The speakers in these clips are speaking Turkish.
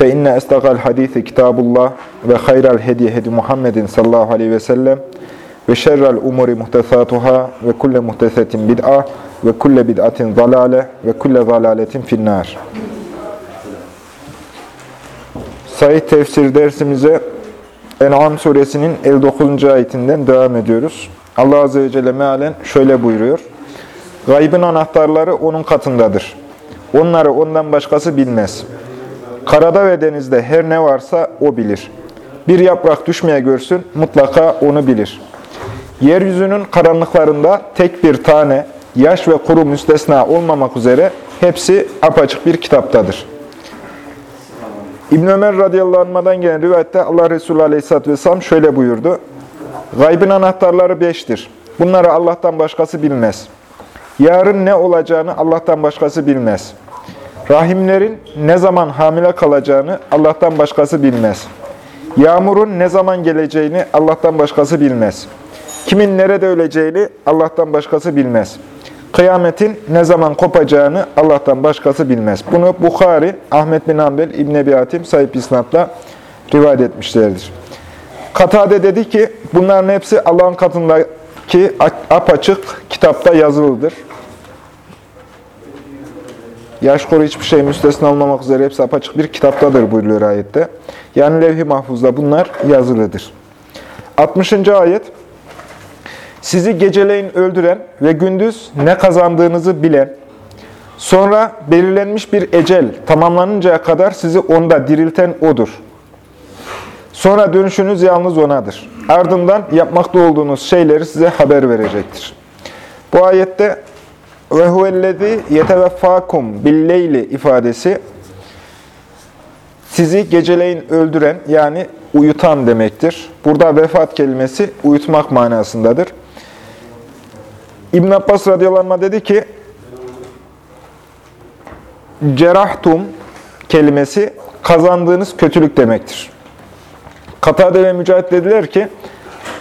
Fe inne estaqal hadisi kitabullah ve hayral hediye hedi Muhammedin sallallahu aleyhi ve sellem ve şerrel umuri muhtesatuhâ ve kulle muhtesetin bid'a ve kulle bid'atin zalale ve kulle zalaletin finnâr. Sahih tefsir dersimize En'am suresinin 59. ayetinden devam ediyoruz. Allah Azze ve Celle mealen şöyle buyuruyor. Gaybın anahtarları onun katındadır. Onları ondan başkası bilmez. Karada ve denizde her ne varsa o bilir. Bir yaprak düşmeye görsün mutlaka onu bilir. Yeryüzünün karanlıklarında tek bir tane, yaş ve kuru müstesna olmamak üzere hepsi apaçık bir kitaptadır. İbn Ömer radıyallahu gelen rivayette Allah Resulü aleyhisselatü vesselam şöyle buyurdu. Gaybın anahtarları beştir. Bunları Allah'tan başkası bilmez. Yarın ne olacağını Allah'tan başkası bilmez. Rahimlerin ne zaman hamile kalacağını Allah'tan başkası bilmez. Yağmurun ne zaman geleceğini Allah'tan başkası bilmez. Kimin nerede öleceğini Allah'tan başkası bilmez. Kıyametin ne zaman kopacağını Allah'tan başkası bilmez. Bunu Bukhari, Ahmet bin Hanbel, İbn Ebi Hatim sahip isnatla rivayet etmişlerdir. Katade dedi ki, bunların hepsi Allah'ın katındaki apaçık kitapta yazılıdır. Yaş koru hiçbir şey müstesna olmamak üzere hepsi apaçık bir kitaptadır buyuruyor ayette. Yani levh-i mahfuzda bunlar yazılıdır. 60. ayet Sizi geceleyin öldüren ve gündüz ne kazandığınızı bilen, sonra belirlenmiş bir ecel tamamlanıncaya kadar sizi onda dirilten O'dur. Sonra dönüşünüz yalnız O'nadır. Ardından yapmakta olduğunuz şeyleri size haber verecektir. Bu ayette ve huvellezî yeteveffâkum billeyli ifadesi sizi geceleyin öldüren yani uyutan demektir. Burada vefat kelimesi uyutmak manasındadır. İbn Abbas radıyallahu dedi ki cerahtum kelimesi kazandığınız kötülük demektir. Katade ve Mücahit dediler ki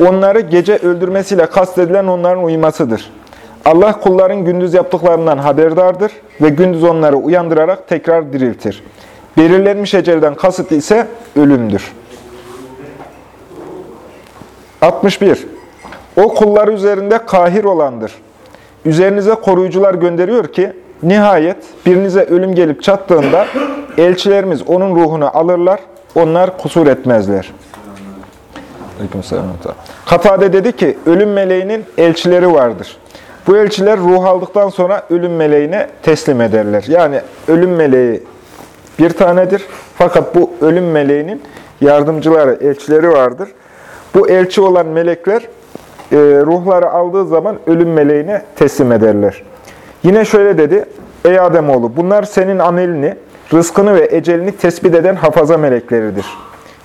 onları gece öldürmesiyle kastedilen onların uyumasıdır. Allah kulların gündüz yaptıklarından haberdardır ve gündüz onları uyandırarak tekrar diriltir. Belirlenmiş ecelden kasıt ise ölümdür. 61. O kulları üzerinde kahir olandır. Üzerinize koruyucular gönderiyor ki, nihayet birinize ölüm gelip çattığında elçilerimiz onun ruhunu alırlar, onlar kusur etmezler. Katade dedi ki, ölüm meleğinin elçileri vardır. Bu elçiler ruh aldıktan sonra ölüm meleğine teslim ederler. Yani ölüm meleği bir tanedir. Fakat bu ölüm meleğinin yardımcıları, elçileri vardır. Bu elçi olan melekler e, ruhları aldığı zaman ölüm meleğine teslim ederler. Yine şöyle dedi, Ey Ademoğlu bunlar senin amelini, rızkını ve ecelini tespit eden hafaza melekleridir.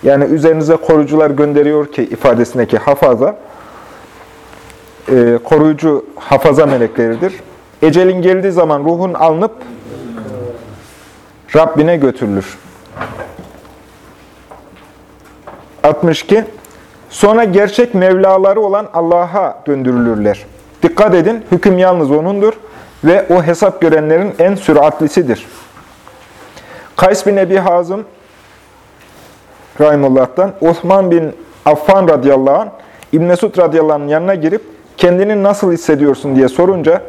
Yani üzerinize koruyucular gönderiyor ki ifadesindeki hafaza, e, koruyucu hafaza melekleridir. Ecelin geldiği zaman ruhun alınıp Rabbine götürülür. 62. Sonra gerçek Mevlaları olan Allah'a döndürülürler. Dikkat edin, hüküm yalnız O'nundur ve O hesap görenlerin en süratlisidir. Kays bin Ebi Hazım Rahimullah'tan Osman bin Affan radıyallahu anh İbn Mesud radıyallahu anh'ın yanına girip kendini nasıl hissediyorsun diye sorunca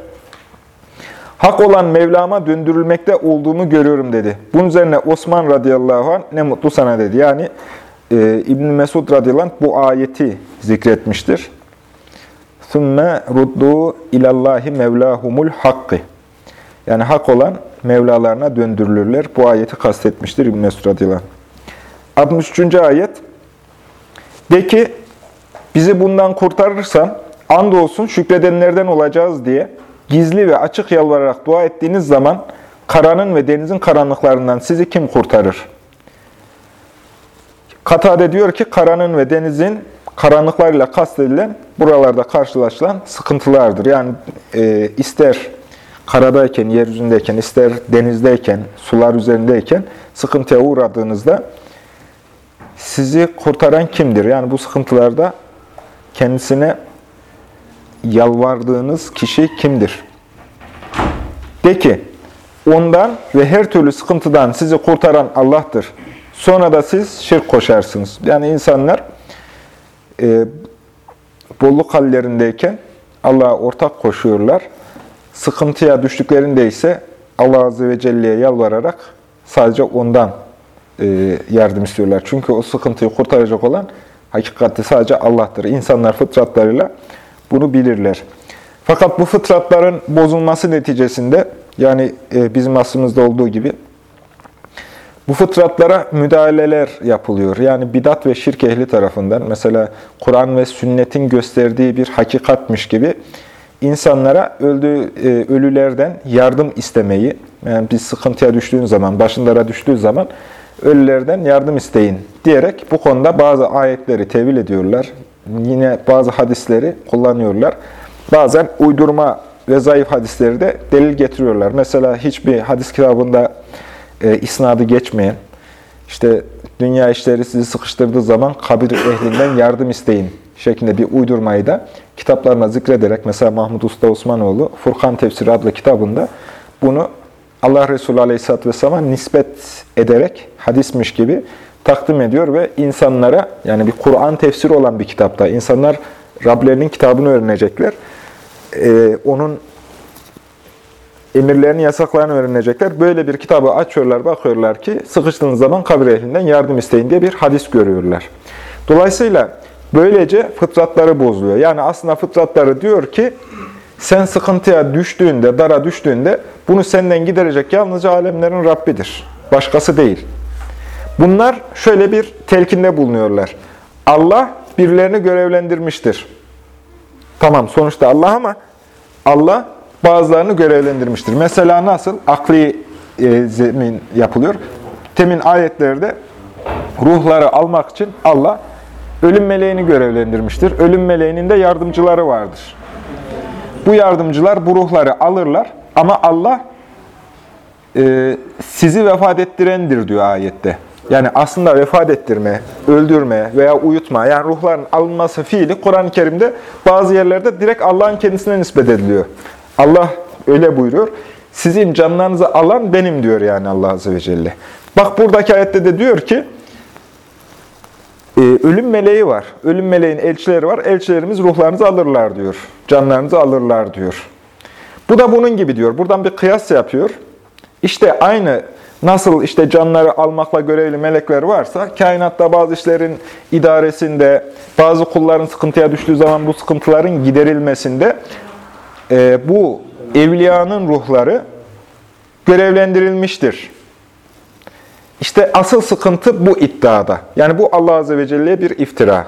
Hak olan Mevlam'a döndürülmekte olduğumu görüyorum dedi. Bunun üzerine Osman radıyallahu anh ne mutlu sana dedi. Yani e, İbn Mesud radıyallahu anh bu ayeti zikretmiştir. Sümme ruddu ilallahi mevlahumul hakkı. Yani hak olan Mevlalarına döndürülürler. Bu ayeti kastetmiştir İbn Mesud radıyallahu anh. 63. ayet De ki bizi bundan kurtarırsan andolsun şükredenlerden olacağız diye gizli ve açık yalvararak dua ettiğiniz zaman karanın ve denizin karanlıklarından sizi kim kurtarır? Katade diyor ki karanın ve denizin karanlıklarıyla kastedilen buralarda karşılaşılan sıkıntılardır. Yani e, ister karadayken, yeryüzündeyken, ister denizdeyken, sular üzerindeyken sıkıntıya uğradığınızda sizi kurtaran kimdir? Yani bu sıkıntılarda kendisine yalvardığınız kişi kimdir? De ki, ondan ve her türlü sıkıntıdan sizi kurtaran Allah'tır. Sonra da siz şirk koşarsınız. Yani insanlar e, bolluk hallerindeyken Allah'a ortak koşuyorlar. Sıkıntıya düştüklerinde ise Allah Azze ve Celle'ye yalvararak sadece ondan e, yardım istiyorlar. Çünkü o sıkıntıyı kurtaracak olan hakikati sadece Allah'tır. İnsanlar fıtratlarıyla bunu bilirler. Fakat bu fıtratların bozulması neticesinde yani e, bizim aslımızda olduğu gibi bu fıtratlara müdahaleler yapılıyor. Yani bidat ve şirk ehli tarafından mesela Kur'an ve sünnetin gösterdiği bir hakikatmiş gibi insanlara öldüğü e, ölülerden yardım istemeyi, yani bir sıkıntıya düştüğün zaman, başınlara düştüğü zaman ölülerden yardım isteyin diyerek bu konuda bazı ayetleri tevil ediyorlar. Yine bazı hadisleri kullanıyorlar. Bazen uydurma ve zayıf hadisleri de delil getiriyorlar. Mesela hiçbir hadis kitabında e, isnadı geçmeyen, işte dünya işleri sizi sıkıştırdığı zaman kabir ehlinden yardım isteyin şeklinde bir uydurmayı da kitaplarına zikrederek, mesela Mahmud Usta Osmanoğlu Furkan Tefsiri adlı kitabında bunu Allah Resulü Aleyhisselatü Vesselam'a nispet ederek hadismiş gibi takdim ediyor ve insanlara, yani bir Kur'an tefsiri olan bir kitapta, insanlar Rablerinin kitabını öğrenecekler. Ee, onun emirlerini, yasaklarını öğrenecekler. Böyle bir kitabı açıyorlar, bakıyorlar ki sıkıştığınız zaman kabir ehlinden yardım isteyin diye bir hadis görüyorlar. Dolayısıyla böylece fıtratları bozuluyor. Yani aslında fıtratları diyor ki sen sıkıntıya düştüğünde, dara düştüğünde bunu senden giderecek yalnızca alemlerin Rabbidir. Başkası değil. Bunlar şöyle bir telkinde bulunuyorlar. Allah birilerini görevlendirmiştir. Tamam sonuçta Allah ama Allah bazılarını görevlendirmiştir. Mesela nasıl? Akli e, zemin yapılıyor. Temin ayetlerde ruhları almak için Allah ölüm meleğini görevlendirmiştir. Ölüm meleğinin de yardımcıları vardır. Bu yardımcılar bu ruhları alırlar ama Allah e, sizi vefat ettirendir diyor ayette. Yani aslında vefat ettirme, öldürme veya uyutma, yani ruhların alınması fiili Kur'an-ı Kerim'de bazı yerlerde direkt Allah'ın kendisine nispet ediliyor. Allah öyle buyuruyor. Sizin canlarınızı alan benim diyor yani Allah Azze ve Celle. Bak buradaki ayette de diyor ki, e, ölüm meleği var. Ölüm meleğin elçileri var. Elçilerimiz ruhlarınızı alırlar diyor. Canlarınızı alırlar diyor. Bu da bunun gibi diyor. Buradan bir kıyas yapıyor. İşte aynı nasıl işte canları almakla görevli melekler varsa, kainatta bazı işlerin idaresinde, bazı kulların sıkıntıya düştüğü zaman bu sıkıntıların giderilmesinde e, bu evliyanın ruhları görevlendirilmiştir. İşte asıl sıkıntı bu iddiada. Yani bu Allah Azze ve Celle'ye bir iftira.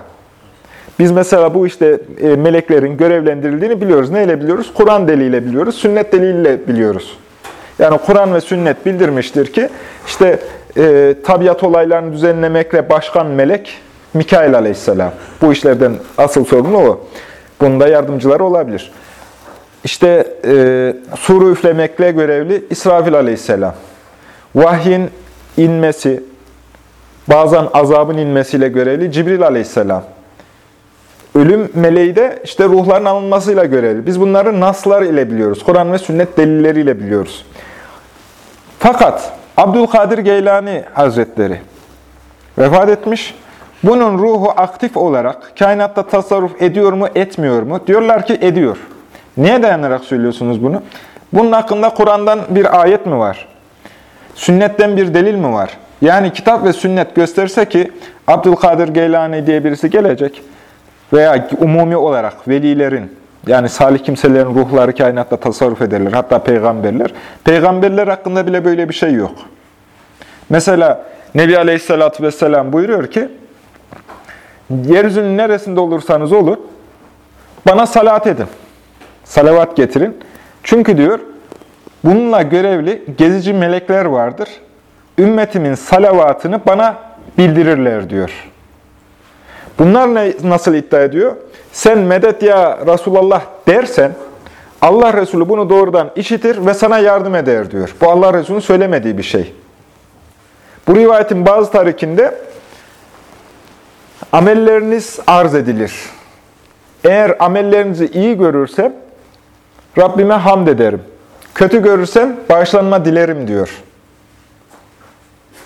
Biz mesela bu işte e, meleklerin görevlendirildiğini biliyoruz. Neyle biliyoruz? Kur'an deliyle biliyoruz, sünnet deliyle biliyoruz. Yani Kur'an ve sünnet bildirmiştir ki işte e, tabiat olaylarını düzenlemekle başkan melek Mikail aleyhisselam. Bu işlerden asıl sorumlu o. Bunda yardımcıları olabilir. İşte e, suru üflemekle görevli İsrafil aleyhisselam. Vahyin inmesi, bazen azabın inmesiyle görevli Cibril aleyhisselam. Ölüm meleği de işte ruhların alınmasıyla görevli. Biz bunları naslar ile biliyoruz. Kur'an ve sünnet delilleriyle biliyoruz. Fakat Abdülkadir Geylani Hazretleri vefat etmiş. Bunun ruhu aktif olarak kainatta tasarruf ediyor mu, etmiyor mu? Diyorlar ki ediyor. Niye dayanarak söylüyorsunuz bunu? Bunun hakkında Kur'an'dan bir ayet mi var? Sünnetten bir delil mi var? Yani kitap ve sünnet gösterse ki Abdülkadir Geylani diye birisi gelecek veya umumi olarak velilerin yani salih kimselerin ruhları kainatta tasarruf ederler. Hatta peygamberler. Peygamberler hakkında bile böyle bir şey yok. Mesela Nebi Aleyhisselatü Vesselam buyuruyor ki yeryüzünün neresinde olursanız olun bana salat edin. Salavat getirin. Çünkü diyor bununla görevli gezici melekler vardır. Ümmetimin salavatını bana bildirirler diyor. Bunlar ne, nasıl iddia ediyor? Sen medet ya Resulallah dersen, Allah Resulü bunu doğrudan işitir ve sana yardım eder diyor. Bu Allah Resulü'nün söylemediği bir şey. Bu rivayetin bazı tarikinde amelleriniz arz edilir. Eğer amellerinizi iyi görürsem Rabbime hamd ederim. Kötü görürsem bağışlanma dilerim diyor.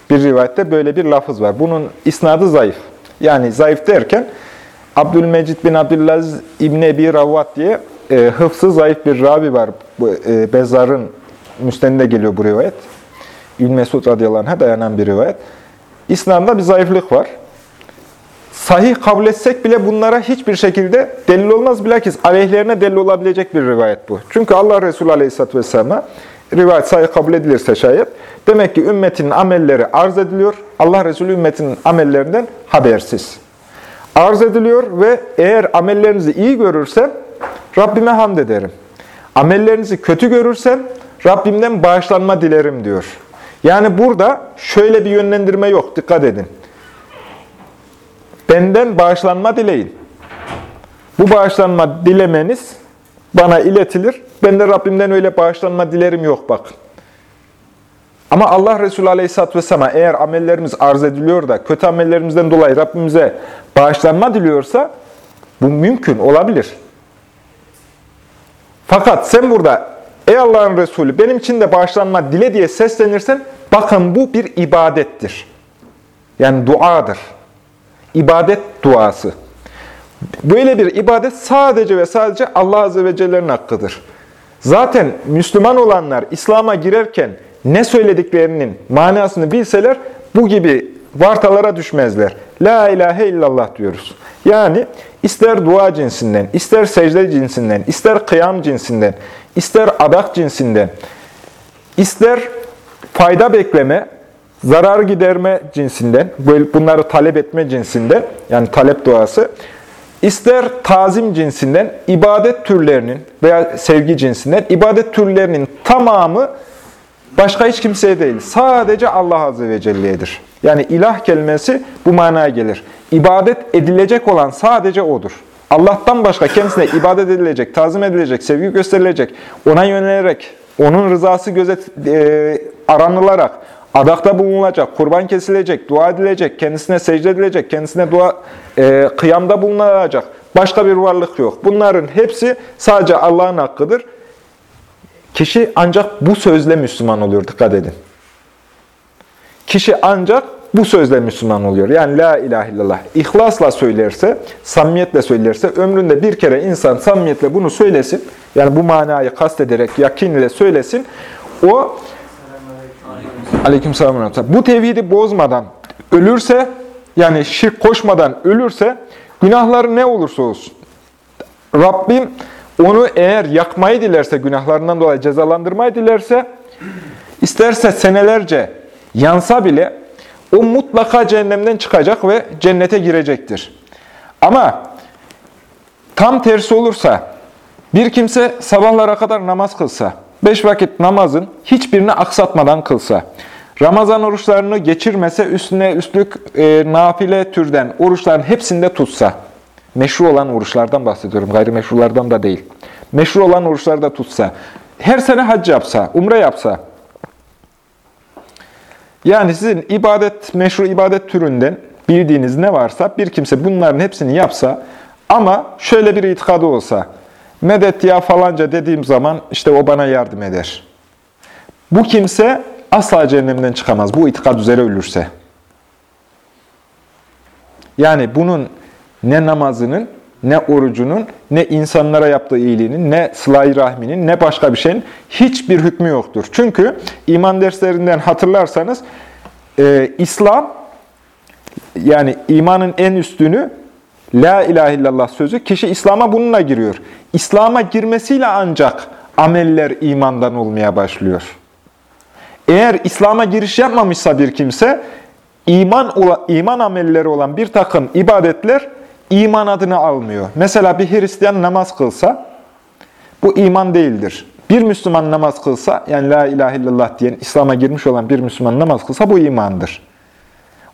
Bir rivayette böyle bir lafız var. Bunun isnadı zayıf. Yani zayıf derken Abdülmecid bin Abdülaziz İbni Ebi Ravvat diye e, hıfzı zayıf bir ravi var. Bu, e, Bezar'ın müsteninde geliyor bu rivayet. İbn Mesud radıyallahu dayanan bir rivayet. İslam'da bir zayıflık var. Sahih kabul etsek bile bunlara hiçbir şekilde delil olmaz. Bilakis aleyhlerine delil olabilecek bir rivayet bu. Çünkü Allah Resulü aleyhisselatü vesselam'a rivayet sahih kabul edilirse şayet, demek ki ümmetinin amelleri arz ediliyor. Allah Resulü ümmetinin amellerinden habersiz. Arz ediliyor ve eğer amellerinizi iyi görürsem Rabbime hamd ederim. Amellerinizi kötü görürsem Rabbimden bağışlanma dilerim diyor. Yani burada şöyle bir yönlendirme yok. Dikkat edin. Benden bağışlanma dileyin. Bu bağışlanma dilemeniz bana iletilir. Ben de Rabbimden öyle bağışlanma dilerim yok bakın. Ama Allah Resulü Aleyhisselatü Vesselam'a eğer amellerimiz arz ediliyor da kötü amellerimizden dolayı Rabbimize bağışlanma diliyorsa bu mümkün olabilir. Fakat sen burada ey Allah'ın Resulü benim için de bağışlanma dile diye seslenirsen bakın bu bir ibadettir. Yani duadır. İbadet duası. Böyle bir ibadet sadece ve sadece Allah Azze ve Celle'nin hakkıdır. Zaten Müslüman olanlar İslam'a girerken ne söylediklerinin manasını bilseler bu gibi vartalara düşmezler. La ilahe illallah diyoruz. Yani ister dua cinsinden, ister secde cinsinden, ister kıyam cinsinden, ister adak cinsinden, ister fayda bekleme, zarar giderme cinsinden, bunları talep etme cinsinden, yani talep duası, ister tazim cinsinden, ibadet türlerinin veya sevgi cinsinden, ibadet türlerinin tamamı başka hiç kimseye değil, sadece Allah Azze ve Celle'yedir. Yani ilah kelimesi bu manaya gelir. İbadet edilecek olan sadece O'dur. Allah'tan başka kendisine ibadet edilecek, tazim edilecek, sevgi gösterilecek, ona yönelerek, onun rızası gözet, e, aranılarak, adakta bulunulacak, kurban kesilecek, dua edilecek, kendisine secde edilecek, kendisine dua e, kıyamda bulunulacak. Başka bir varlık yok. Bunların hepsi sadece Allah'ın hakkıdır. Kişi ancak bu sözle Müslüman oluyor. Dikkat edin. Kişi ancak bu sözle Müslüman oluyor. Yani la ilahe illallah. İhlasla söylerse, samimiyetle söylerse, ömründe bir kere insan samimiyetle bunu söylesin, yani bu manayı kastederek, yakin ile söylesin, o Aleykümselam. Bu tevhidi bozmadan ölürse, yani şirk koşmadan ölürse, günahları ne olursa olsun, Rabbim onu eğer yakmayı dilerse, günahlarından dolayı cezalandırmayı dilerse, isterse senelerce yansa bile o mutlaka cehennemden çıkacak ve cennete girecektir. Ama tam tersi olursa, bir kimse sabahlara kadar namaz kılsa, beş vakit namazın hiçbirini aksatmadan kılsa, Ramazan oruçlarını geçirmese, üstüne üstlük e, nafile türden oruçların hepsinde tutsa, meşru olan oruçlardan bahsediyorum, gayrimeşrulardan da değil. Meşru olan oruçlarda tutsa, her sene hac yapsa, umre yapsa, yani sizin ibadet, meşru ibadet türünden bildiğiniz ne varsa bir kimse bunların hepsini yapsa ama şöyle bir itikadı olsa, medet ya falanca dediğim zaman işte o bana yardım eder. Bu kimse asla cehennemden çıkamaz. Bu itikad üzere ölürse. Yani bunun ne namazının, ne orucunun, ne insanlara yaptığı iyiliğinin, ne sıla rahminin, ne başka bir şeyin hiçbir hükmü yoktur. Çünkü iman derslerinden hatırlarsanız e, İslam, yani imanın en üstünü La ilahe illallah sözü, kişi İslam'a bununla giriyor. İslam'a girmesiyle ancak ameller imandan olmaya başlıyor. Eğer İslam'a giriş yapmamışsa bir kimse, iman, iman amelleri olan bir takım ibadetler iman adını almıyor. Mesela bir Hristiyan namaz kılsa, bu iman değildir. Bir Müslüman namaz kılsa, yani la ilahe illallah diyen, İslam'a girmiş olan bir Müslüman namaz kılsa bu imandır.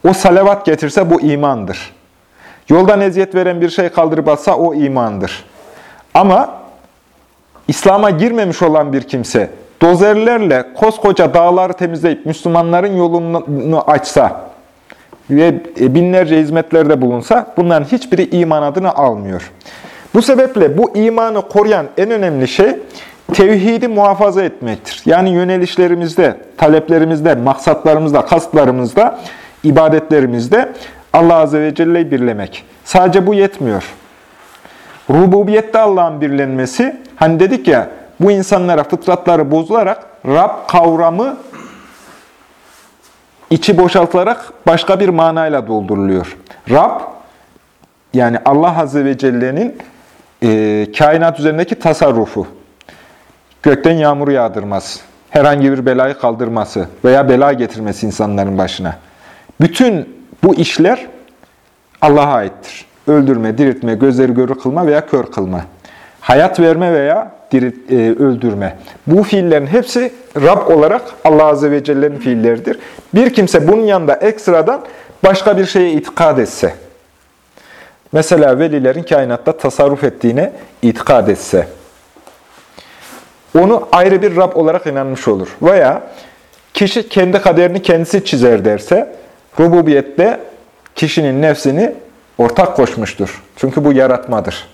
O salavat getirse bu imandır. Yoldan eziyet veren bir şey kaldırıp atsa o imandır. Ama İslam'a girmemiş olan bir kimse dozerlerle koskoca dağları temizleyip Müslümanların yolunu açsa ve binlerce hizmetlerde bulunsa bunların hiçbiri iman adını almıyor. Bu sebeple bu imanı koruyan en önemli şey tevhidi muhafaza etmektir. Yani yönelişlerimizde, taleplerimizde, maksatlarımızda, kastlarımızda, ibadetlerimizde Allah Azze ve Celle'yi birlemek. Sadece bu yetmiyor. Rububiyette Allah'ın birlenmesi, hani dedik ya, bu insanlara fıtratları bozularak Rab kavramı içi boşaltılarak başka bir manayla dolduruluyor. Rab, yani Allah Azze ve Celle'nin e, kainat üzerindeki tasarrufu, gökten yağmur yağdırması, herhangi bir belayı kaldırması veya bela getirmesi insanların başına. Bütün bu işler Allah'a aittir. Öldürme, diriltme, gözleri görür kılma veya kör kılma. Hayat verme veya dirilt, e, öldürme. Bu fiillerin hepsi Rab olarak Allah Azze ve Celle'nin fiilleridir. Bir kimse bunun yanında ekstradan başka bir şeye itikad etse, mesela velilerin kainatta tasarruf ettiğine itikad etse, onu ayrı bir Rab olarak inanmış olur. Veya kişi kendi kaderini kendisi çizer derse, rububiyette kişinin nefsini ortak koşmuştur. Çünkü bu yaratmadır.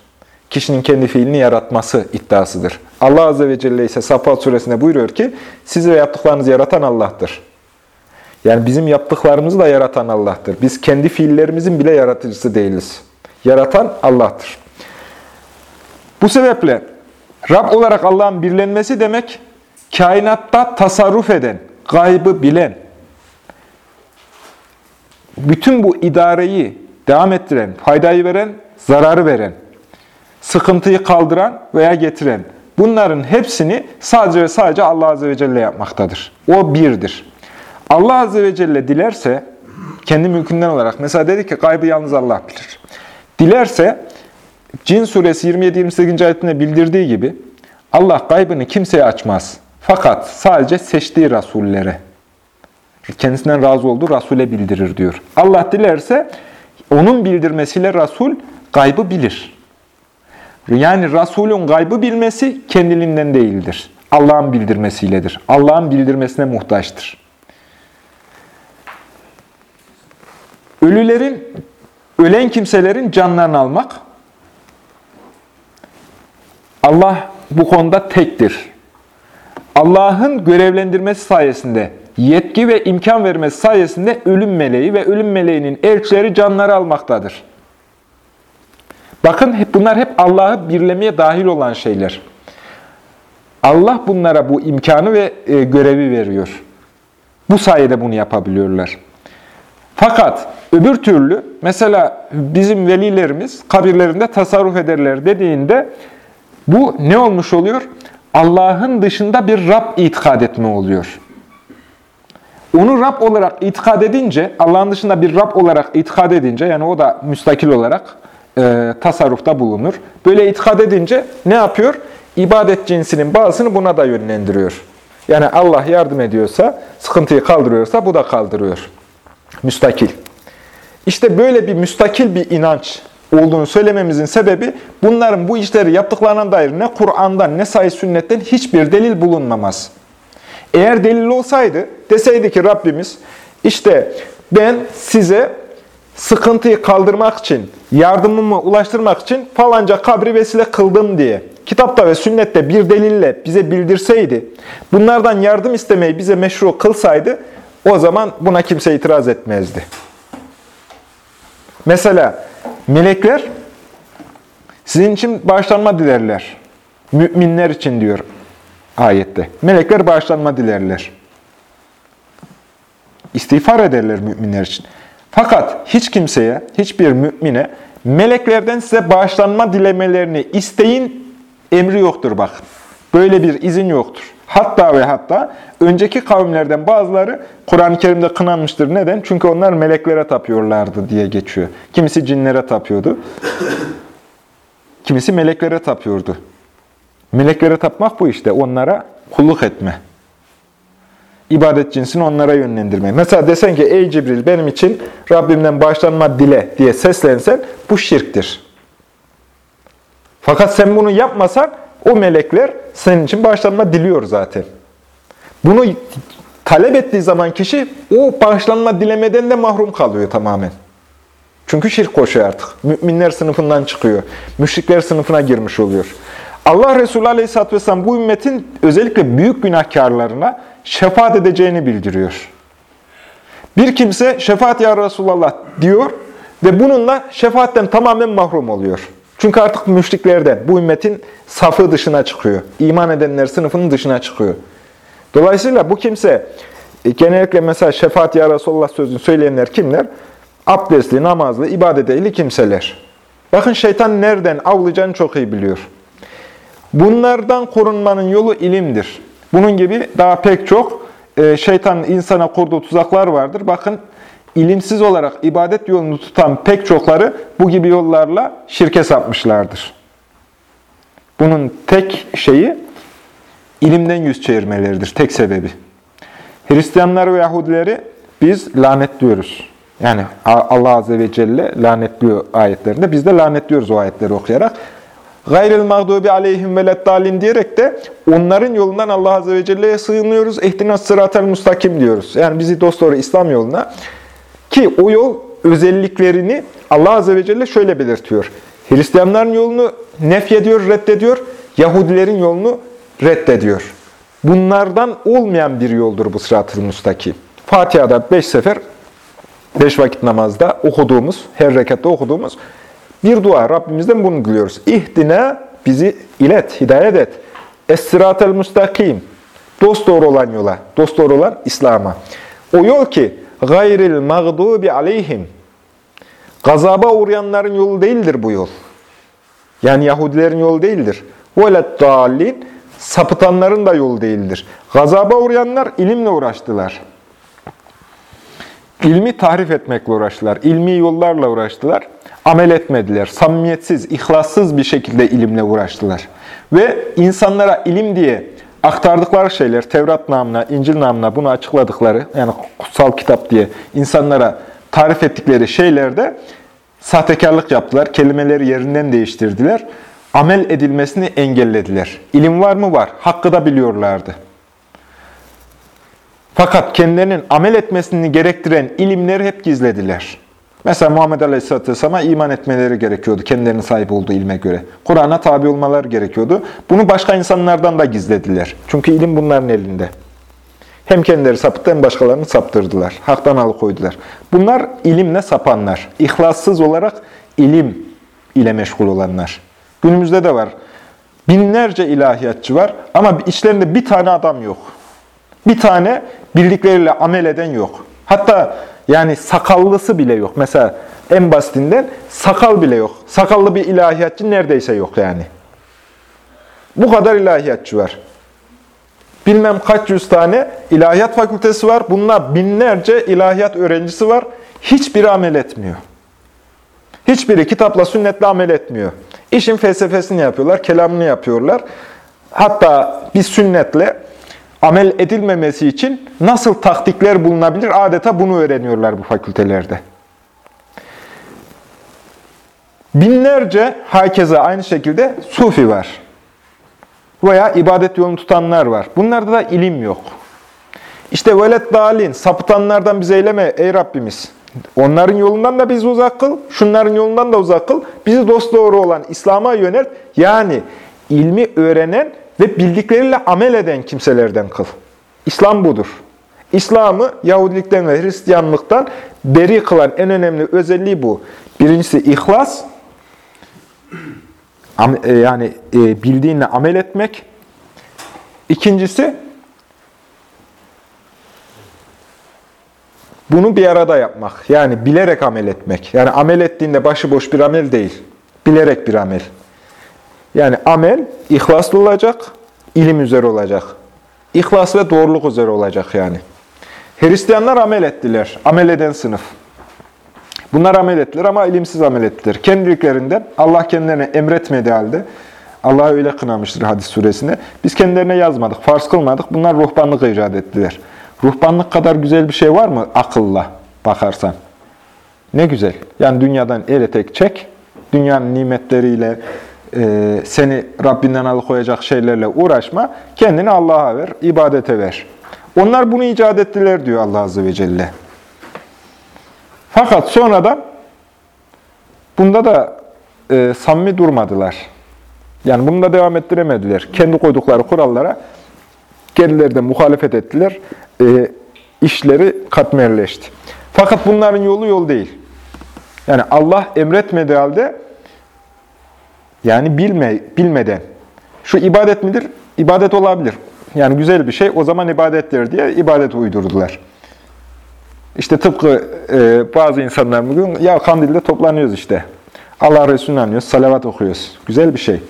Kişinin kendi fiilini yaratması iddiasıdır. Allah Azze ve Celle ise Safat suresinde buyuruyor ki, sizi ve yaptıklarınızı yaratan Allah'tır. Yani bizim yaptıklarımızı da yaratan Allah'tır. Biz kendi fiillerimizin bile yaratıcısı değiliz. Yaratan Allah'tır. Bu sebeple Rab olarak Allah'ın birlenmesi demek, kainatta tasarruf eden, gaybı bilen, bütün bu idareyi devam ettiren, faydayı veren, zararı veren, sıkıntıyı kaldıran veya getiren, bunların hepsini sadece ve sadece Allah Azze ve Celle yapmaktadır. O birdir. Allah Azze ve Celle dilerse, kendi mülkünden olarak, mesela dedi ki gaybı yalnız Allah bilir. Dilerse, Cin suresi 27-28. ayetinde bildirdiği gibi, Allah gaybını kimseye açmaz. Fakat sadece seçtiği rasullere, kendisinden razı olduğu Rasule bildirir diyor. Allah dilerse onun bildirmesiyle Rasul gaybı bilir. Yani Rasulün gaybı bilmesi kendiliğinden değildir. Allah'ın bildirmesiyledir. Allah'ın bildirmesine muhtaçtır. Ölülerin, ölen kimselerin canlarını almak, Allah bu konuda tektir. Allah'ın görevlendirmesi sayesinde yetki ve imkan vermesi sayesinde ölüm meleği ve ölüm meleğinin elçileri canları almaktadır. Bakın bunlar hep Allah'ı birlemeye dahil olan şeyler. Allah bunlara bu imkanı ve e, görevi veriyor. Bu sayede bunu yapabiliyorlar. Fakat öbür türlü mesela bizim velilerimiz kabirlerinde tasarruf ederler dediğinde bu ne olmuş oluyor? Allah'ın dışında bir Rab itikad etme oluyor. Onu Rab olarak itikad edince, Allah'ın dışında bir Rab olarak itikad edince, yani o da müstakil olarak e, tasarrufta bulunur. Böyle itikad edince ne yapıyor? İbadet cinsinin bazısını buna da yönlendiriyor. Yani Allah yardım ediyorsa, sıkıntıyı kaldırıyorsa bu da kaldırıyor. Müstakil. İşte böyle bir müstakil bir inanç olduğunu söylememizin sebebi bunların bu işleri yaptıklarına dair ne Kur'an'dan ne sahih sünnetten hiçbir delil bulunmamaz. Eğer delil olsaydı deseydi ki Rabbimiz işte ben size sıkıntıyı kaldırmak için, yardımımı ulaştırmak için falanca kabri vesile kıldım diye kitapta ve sünnette bir delille bize bildirseydi, bunlardan yardım istemeyi bize meşru kılsaydı o zaman buna kimse itiraz etmezdi. Mesela melekler sizin için bağışlanma dilerler. Müminler için diyor ayette. Melekler bağışlanma dilerler. İstiğfar ederler müminler için. Fakat hiç kimseye, hiçbir mümine meleklerden size bağışlanma dilemelerini isteyin emri yoktur bak. Böyle bir izin yoktur. Hatta ve hatta önceki kavimlerden bazıları Kur'an-ı Kerim'de kınanmıştır. Neden? Çünkü onlar meleklere tapıyorlardı diye geçiyor. Kimisi cinlere tapıyordu. Kimisi meleklere tapıyordu. Meleklere tapmak bu işte. Onlara kulluk etme. ibadet cinsini onlara yönlendirmeyi. Mesela desen ki ey Cibril benim için Rabbimden bağışlanma dile diye seslensen bu şirktir. Fakat sen bunu yapmasan o melekler senin için bağışlanma diliyor zaten. Bunu talep ettiği zaman kişi o bağışlanma dilemeden de mahrum kalıyor tamamen. Çünkü şirk koşuyor artık. Müminler sınıfından çıkıyor. Müşrikler sınıfına girmiş oluyor. Allah Resulü Aleyhisselatü Vesselam bu ümmetin özellikle büyük günahkarlarına şefaat edeceğini bildiriyor. Bir kimse şefaat ya Resulallah diyor ve bununla şefaatten tamamen mahrum oluyor. Çünkü artık müşriklerden, bu ümmetin safı dışına çıkıyor. İman edenler sınıfının dışına çıkıyor. Dolayısıyla bu kimse, e, genellikle mesela şefaat ya Resulallah sözünü söyleyenler kimler? Abdestli, namazlı, ibadet ehli kimseler. Bakın şeytan nereden avlayacağını çok iyi biliyor. Bunlardan korunmanın yolu ilimdir. Bunun gibi daha pek çok e, şeytanın insana kurduğu tuzaklar vardır. Bakın ilimsiz olarak ibadet yolunu tutan pek çokları bu gibi yollarla şirke sapmışlardır. Bunun tek şeyi ilimden yüz çevirmeleridir. Tek sebebi. Hristiyanlar ve Yahudileri biz lanetliyoruz. Yani Allah Azze ve Celle lanetliyor ayetlerinde. Biz de lanetliyoruz o ayetleri okuyarak. Gayril mağdubi aleyhim veleddalin diyerek de onların yolundan Allah Azze ve Celle'ye sığınıyoruz. Ehdinas sıratel mustakim diyoruz. Yani bizi dosdoğru İslam yoluna ki o yol özelliklerini Allah Azze ve Celle şöyle belirtiyor. Hristiyanların yolunu nefyediyor, reddediyor. Yahudilerin yolunu reddediyor. Bunlardan olmayan bir yoldur bu sırat-ı müstakim. Fatiha'da beş sefer, beş vakit namazda okuduğumuz, her rekatta okuduğumuz bir dua. Rabbimizden bunu diliyoruz. İhdine bizi ilet, hidayet et. Es-sıratel müstakim. Dost doğru olan yola, dost doğru olan İslam'a. O yol ki gayril mağdubi aleyhim. Gazaba uğrayanların yolu değildir bu yol. Yani Yahudilerin yolu değildir. Velet dalin sapıtanların da yolu değildir. Gazaba uğrayanlar ilimle uğraştılar. İlmi tahrif etmekle uğraştılar. İlmi yollarla uğraştılar. Amel etmediler. Samimiyetsiz, ihlassız bir şekilde ilimle uğraştılar. Ve insanlara ilim diye aktardıkları şeyler, Tevrat namına, İncil namına bunu açıkladıkları, yani kutsal kitap diye insanlara tarif ettikleri şeylerde sahtekarlık yaptılar, kelimeleri yerinden değiştirdiler, amel edilmesini engellediler. İlim var mı? Var. Hakkı da biliyorlardı. Fakat kendilerinin amel etmesini gerektiren ilimleri hep gizlediler. Mesela Muhammed Aleyhisselatü Vesselam'a iman etmeleri gerekiyordu kendilerinin sahip olduğu ilme göre. Kur'an'a tabi olmaları gerekiyordu. Bunu başka insanlardan da gizlediler. Çünkü ilim bunların elinde. Hem kendileri sapıttı hem başkalarını saptırdılar. Haktan alıkoydular. Bunlar ilimle sapanlar. İhlassız olarak ilim ile meşgul olanlar. Günümüzde de var. Binlerce ilahiyatçı var ama içlerinde bir tane adam yok. Bir tane bildikleriyle amel eden yok. Hatta yani sakallısı bile yok. Mesela en basitinden sakal bile yok. Sakallı bir ilahiyatçı neredeyse yok yani. Bu kadar ilahiyatçı var. Bilmem kaç yüz tane ilahiyat fakültesi var. Bunlar binlerce ilahiyat öğrencisi var. Hiçbiri amel etmiyor. Hiçbiri kitapla, sünnetle amel etmiyor. İşin felsefesini yapıyorlar, kelamını yapıyorlar. Hatta bir sünnetle amel edilmemesi için nasıl taktikler bulunabilir? Adeta bunu öğreniyorlar bu fakültelerde. Binlerce herkese aynı şekilde sufi var. Veya ibadet yolunu tutanlar var. Bunlarda da ilim yok. İşte velet dalin, sapıtanlardan bizi eyleme ey Rabbimiz. Onların yolundan da bizi uzak kıl, şunların yolundan da uzak kıl. Bizi dosdoğru olan İslam'a yönelt. Yani ilmi öğrenen ve bildikleriyle amel eden kimselerden kıl. İslam budur. İslam'ı Yahudilikten ve Hristiyanlıktan beri kılan en önemli özelliği bu. Birincisi ihlas, e, yani e, bildiğinle amel etmek. İkincisi, bunu bir arada yapmak. Yani bilerek amel etmek. Yani amel ettiğinde başıboş bir amel değil. Bilerek bir amel. Yani amel ihlaslı olacak, ilim üzere olacak. İhlas ve doğruluk üzere olacak yani. Hristiyanlar amel ettiler. Amel eden sınıf. Bunlar amel ettiler ama ilimsiz amel ettiler. Kendiliklerinden Allah kendilerine emretmediği halde Allah öyle kınamıştır hadis suresinde. Biz kendilerine yazmadık, farz kılmadık. Bunlar ruhbanlık icat ettiler. Ruhbanlık kadar güzel bir şey var mı akılla bakarsan? Ne güzel. Yani dünyadan ele tek çek, dünyanın nimetleriyle, e, seni Rabbinden alıkoyacak şeylerle uğraşma, kendini Allah'a ver, ibadete ver. Onlar bunu icat ettiler diyor Allah Azze ve Celle. Fakat sonradan bunda da e, samimi durmadılar. Yani bunu da devam ettiremediler. Kendi koydukları kurallara kendileri de muhalefet ettiler. E, işleri katmerleşti. Fakat bunların yolu yol değil. Yani Allah emretmediği halde yani bilme, bilmeden şu ibadet midir? İbadet olabilir. Yani güzel bir şey. O zaman ibadettir diye ibadet uydurdular. İşte tıpkı e, bazı insanlar bugün ya kandilde toplanıyoruz işte. Allah Resulü'nü anıyoruz, salavat okuyoruz. Güzel bir şey.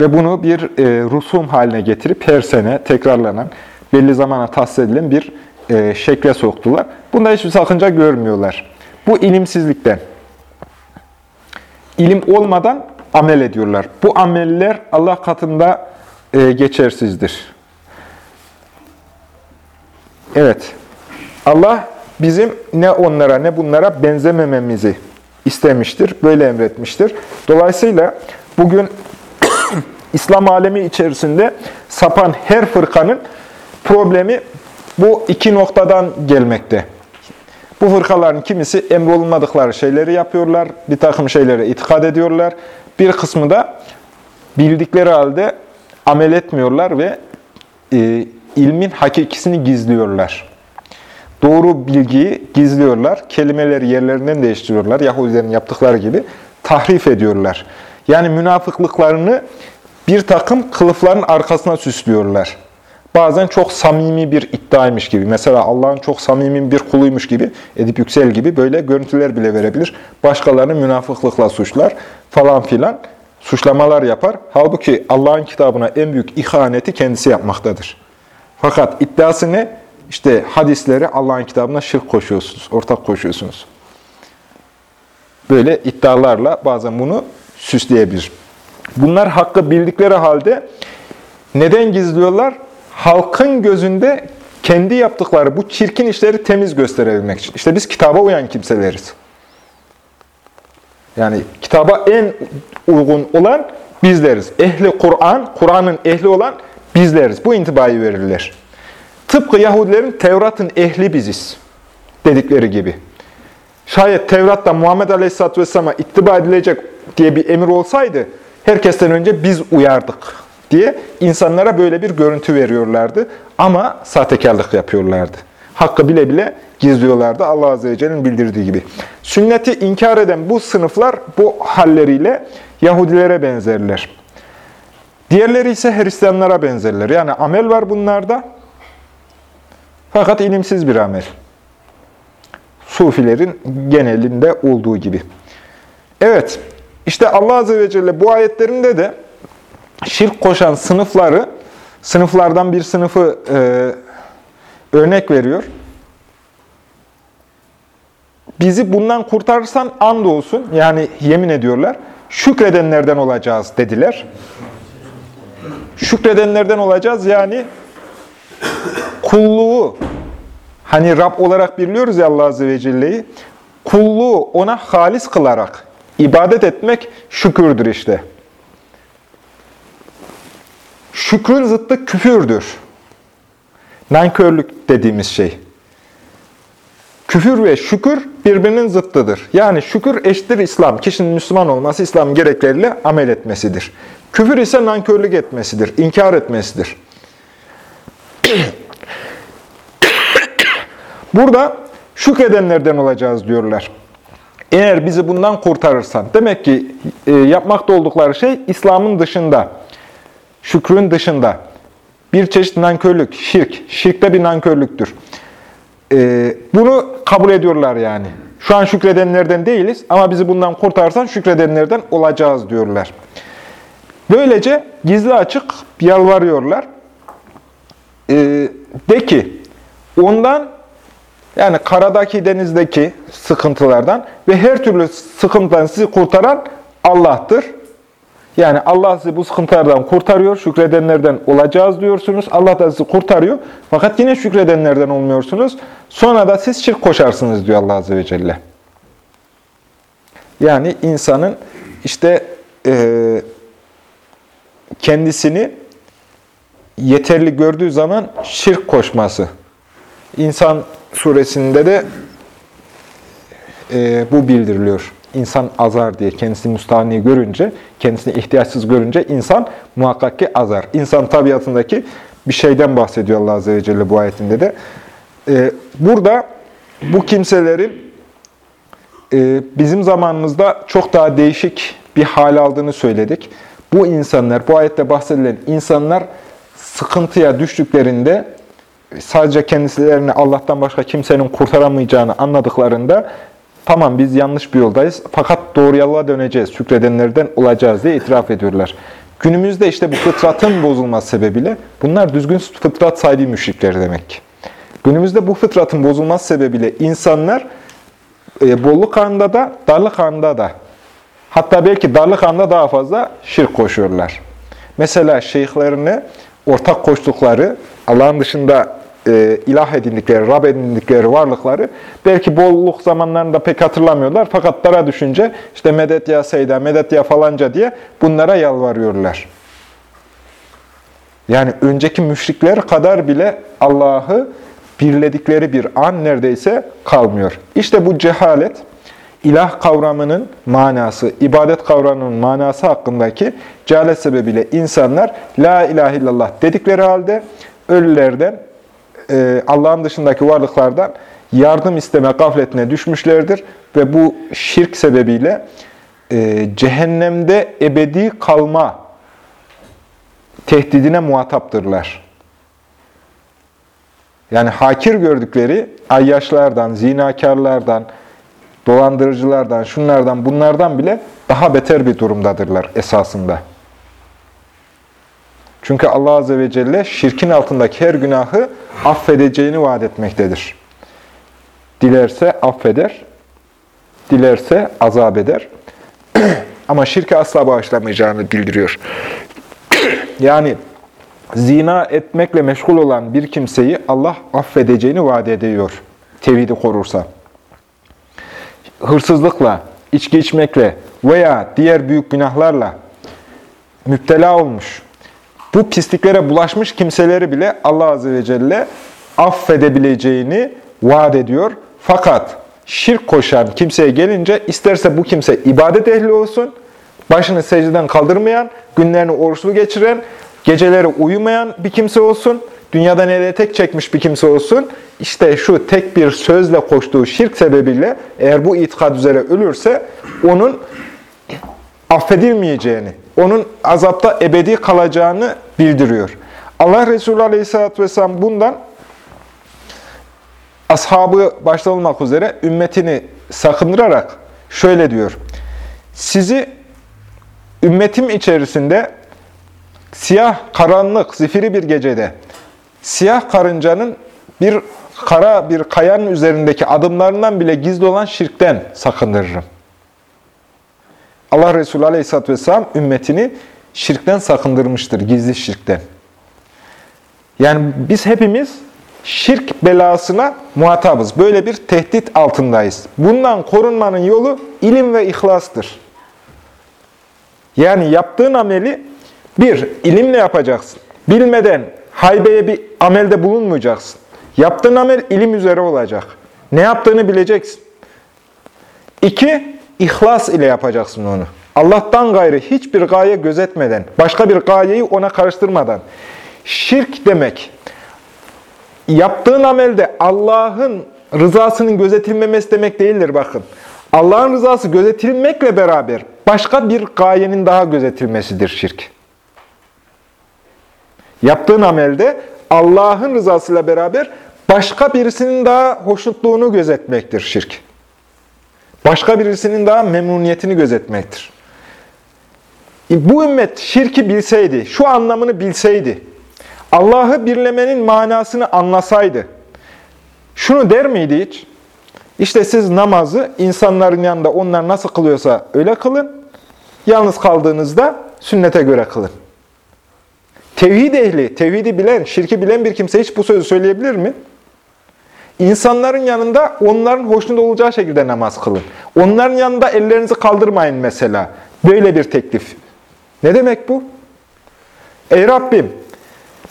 Ve bunu bir e, rusum haline getirip her sene tekrarlanan, belli zamana tahsis edilen bir e, şekle soktular. Bunda hiçbir sakınca görmüyorlar. Bu ilimsizlikten. İlim olmadan amel ediyorlar. Bu ameller Allah katında e, geçersizdir. Evet. Allah bizim ne onlara ne bunlara benzemememizi istemiştir. Böyle emretmiştir. Dolayısıyla bugün İslam alemi içerisinde sapan her fırkanın problemi bu iki noktadan gelmekte. Bu fırkaların kimisi emrolunmadıkları şeyleri yapıyorlar, bir takım şeylere itikad ediyorlar. Bir kısmı da bildikleri halde amel etmiyorlar ve e, ilmin hakikisini gizliyorlar. Doğru bilgiyi gizliyorlar, kelimeleri yerlerinden değiştiriyorlar, Yahudilerin yaptıkları gibi tahrif ediyorlar. Yani münafıklıklarını bir takım kılıfların arkasına süslüyorlar. Bazen çok samimi bir iddiaymış gibi, mesela Allah'ın çok samimi bir kuluymuş gibi, Edip Yüksel gibi böyle görüntüler bile verebilir. Başkalarını münafıklıkla suçlar falan filan suçlamalar yapar. Halbuki Allah'ın kitabına en büyük ihaneti kendisi yapmaktadır. Fakat iddiası ne? İşte hadisleri Allah'ın kitabına şirk koşuyorsunuz, ortak koşuyorsunuz. Böyle iddialarla bazen bunu süsleyebilir. Bunlar hakkı bildikleri halde neden gizliyorlar? Halkın gözünde kendi yaptıkları bu çirkin işleri temiz gösterebilmek için. İşte biz kitaba uyan kimseleriz. Yani kitaba en uygun olan bizleriz. Ehli Kur'an, Kur'an'ın ehli olan bizleriz. Bu intibayı verirler. Tıpkı Yahudilerin Tevrat'ın ehli biziz dedikleri gibi. Şayet Tevrat'ta Muhammed Aleyhisselatü Vesselam'a ittiba edilecek diye bir emir olsaydı, herkesten önce biz uyardık diye insanlara böyle bir görüntü veriyorlardı. Ama sahtekarlık yapıyorlardı. Hakkı bile bile gizliyorlardı Allah Azze ve Celle'nin bildirdiği gibi. Sünneti inkar eden bu sınıflar bu halleriyle Yahudilere benzerler. Diğerleri ise Hristiyanlara benzerler. Yani amel var bunlarda. Fakat ilimsiz bir amel. Sufilerin genelinde olduğu gibi. Evet, işte Allah Azze ve Celle bu ayetlerinde de şirk koşan sınıfları, sınıflardan bir sınıfı e, örnek veriyor. Bizi bundan kurtarırsan and olsun, yani yemin ediyorlar, şükredenlerden olacağız dediler. Şükredenlerden olacağız yani kulluğu, hani Rab olarak biliyoruz ya Allah Azze ve Celle'yi, kulluğu ona halis kılarak ibadet etmek şükürdür işte. Şükrün zıttı küfürdür. Nankörlük dediğimiz şey. Küfür ve şükür birbirinin zıttıdır. Yani şükür eşittir İslam. Kişinin Müslüman olması İslam gerekleriyle amel etmesidir. Küfür ise nankörlük etmesidir, inkar etmesidir. Burada şükredenlerden olacağız diyorlar. Eğer bizi bundan kurtarırsan, demek ki e, yapmakta oldukları şey İslam'ın dışında, şükrün dışında. Bir çeşit nankörlük, şirk. Şirk de bir nankörlüktür. E, bunu kabul ediyorlar yani. Şu an şükredenlerden değiliz ama bizi bundan kurtarsan şükredenlerden olacağız diyorlar. Böylece gizli açık yalvarıyorlar. E, de ki, ondan yani karadaki, denizdeki sıkıntılardan ve her türlü sıkıntıdan sizi kurtaran Allah'tır. Yani Allah sizi bu sıkıntılardan kurtarıyor, şükredenlerden olacağız diyorsunuz. Allah da sizi kurtarıyor. Fakat yine şükredenlerden olmuyorsunuz. Sonra da siz şirk koşarsınız diyor Allah Azze ve Celle. Yani insanın işte e, kendisini yeterli gördüğü zaman şirk koşması. İnsan suresinde de e, bu bildiriliyor. İnsan azar diye kendisini müstahni görünce, kendisini ihtiyaçsız görünce insan muhakkak ki azar. İnsan tabiatındaki bir şeyden bahsediyor Allah Azze ve Celle bu ayetinde de. E, burada bu kimselerin e, bizim zamanımızda çok daha değişik bir hal aldığını söyledik. Bu insanlar, bu ayette bahsedilen insanlar sıkıntıya düştüklerinde sadece kendisilerini Allah'tan başka kimsenin kurtaramayacağını anladıklarında tamam biz yanlış bir yoldayız fakat doğru yola döneceğiz, şükredenlerden olacağız diye itiraf ediyorlar. Günümüzde işte bu fıtratın bozulması sebebiyle bunlar düzgün fıtrat sahibi müşrikler demek. Günümüzde bu fıtratın bozulması sebebiyle insanlar e, bolluk anında da, darlık anında da hatta belki darlık anında daha fazla şirk koşuyorlar. Mesela şeyhlerine ortak koştukları, Allah'ın dışında e, ilah edindikleri, Rab edindikleri varlıkları belki bolluk zamanlarında pek hatırlamıyorlar. Fakat dara düşünce işte medet ya seyda, medet ya falanca diye bunlara yalvarıyorlar. Yani önceki müşrikler kadar bile Allah'ı birledikleri bir an neredeyse kalmıyor. İşte bu cehalet, ilah kavramının manası, ibadet kavramının manası hakkındaki cehalet sebebiyle insanlar La ilahe illallah dedikleri halde ölülerden, e, Allah'ın dışındaki varlıklardan yardım isteme gafletine düşmüşlerdir. Ve bu şirk sebebiyle e, cehennemde ebedi kalma tehdidine muhataptırlar. Yani hakir gördükleri ayyaşlardan, zinakarlardan, dolandırıcılardan, şunlardan, bunlardan bile daha beter bir durumdadırlar esasında. Çünkü Allah Azze ve Celle şirkin altındaki her günahı affedeceğini vaat etmektedir. Dilerse affeder, dilerse azap eder. Ama şirke asla bağışlamayacağını bildiriyor. yani zina etmekle meşgul olan bir kimseyi Allah affedeceğini vaat ediyor. Tevhidi korursa. Hırsızlıkla, içki içmekle veya diğer büyük günahlarla müptela olmuş, bu pisliklere bulaşmış kimseleri bile Allah Azze ve Celle affedebileceğini vaat ediyor. Fakat şirk koşan kimseye gelince isterse bu kimse ibadet ehli olsun, başını secdeden kaldırmayan, günlerini oruçlu geçiren, geceleri uyumayan bir kimse olsun, dünyadan ele tek çekmiş bir kimse olsun, işte şu tek bir sözle koştuğu şirk sebebiyle eğer bu itikad üzere ölürse onun affedilmeyeceğini, onun azapta ebedi kalacağını bildiriyor. Allah Resulü Aleyhisselatü Vesselam bundan ashabı başta üzere ümmetini sakındırarak şöyle diyor. Sizi ümmetim içerisinde siyah, karanlık, zifiri bir gecede siyah karıncanın bir kara bir kayanın üzerindeki adımlarından bile gizli olan şirkten sakındırırım. Allah Resulü Aleyhisselatü Vesselam ümmetini şirkten sakındırmıştır, gizli şirkten. Yani biz hepimiz şirk belasına muhatabız. Böyle bir tehdit altındayız. Bundan korunmanın yolu ilim ve ihlastır. Yani yaptığın ameli bir, ilimle yapacaksın. Bilmeden haybeye bir amelde bulunmayacaksın. Yaptığın amel ilim üzere olacak. Ne yaptığını bileceksin. İki, ihlas ile yapacaksın onu. Allah'tan gayrı hiçbir gaye gözetmeden, başka bir gayeyi ona karıştırmadan. Şirk demek, yaptığın amelde Allah'ın rızasının gözetilmemesi demek değildir bakın. Allah'ın rızası gözetilmekle beraber başka bir gayenin daha gözetilmesidir şirk. Yaptığın amelde Allah'ın rızasıyla beraber başka birisinin daha hoşnutluğunu gözetmektir şirk. Başka birisinin daha memnuniyetini gözetmektir. E, bu ümmet şirki bilseydi, şu anlamını bilseydi, Allah'ı birlemenin manasını anlasaydı, şunu der miydi hiç? İşte siz namazı insanların yanında onlar nasıl kılıyorsa öyle kılın. Yalnız kaldığınızda sünnete göre kılın. Tevhid ehli, tevhidi bilen, şirki bilen bir kimse hiç bu sözü söyleyebilir mi? İnsanların yanında onların hoşnut olacağı şekilde namaz kılın. Onların yanında ellerinizi kaldırmayın mesela. Böyle bir teklif. Ne demek bu? Ey Rabbim,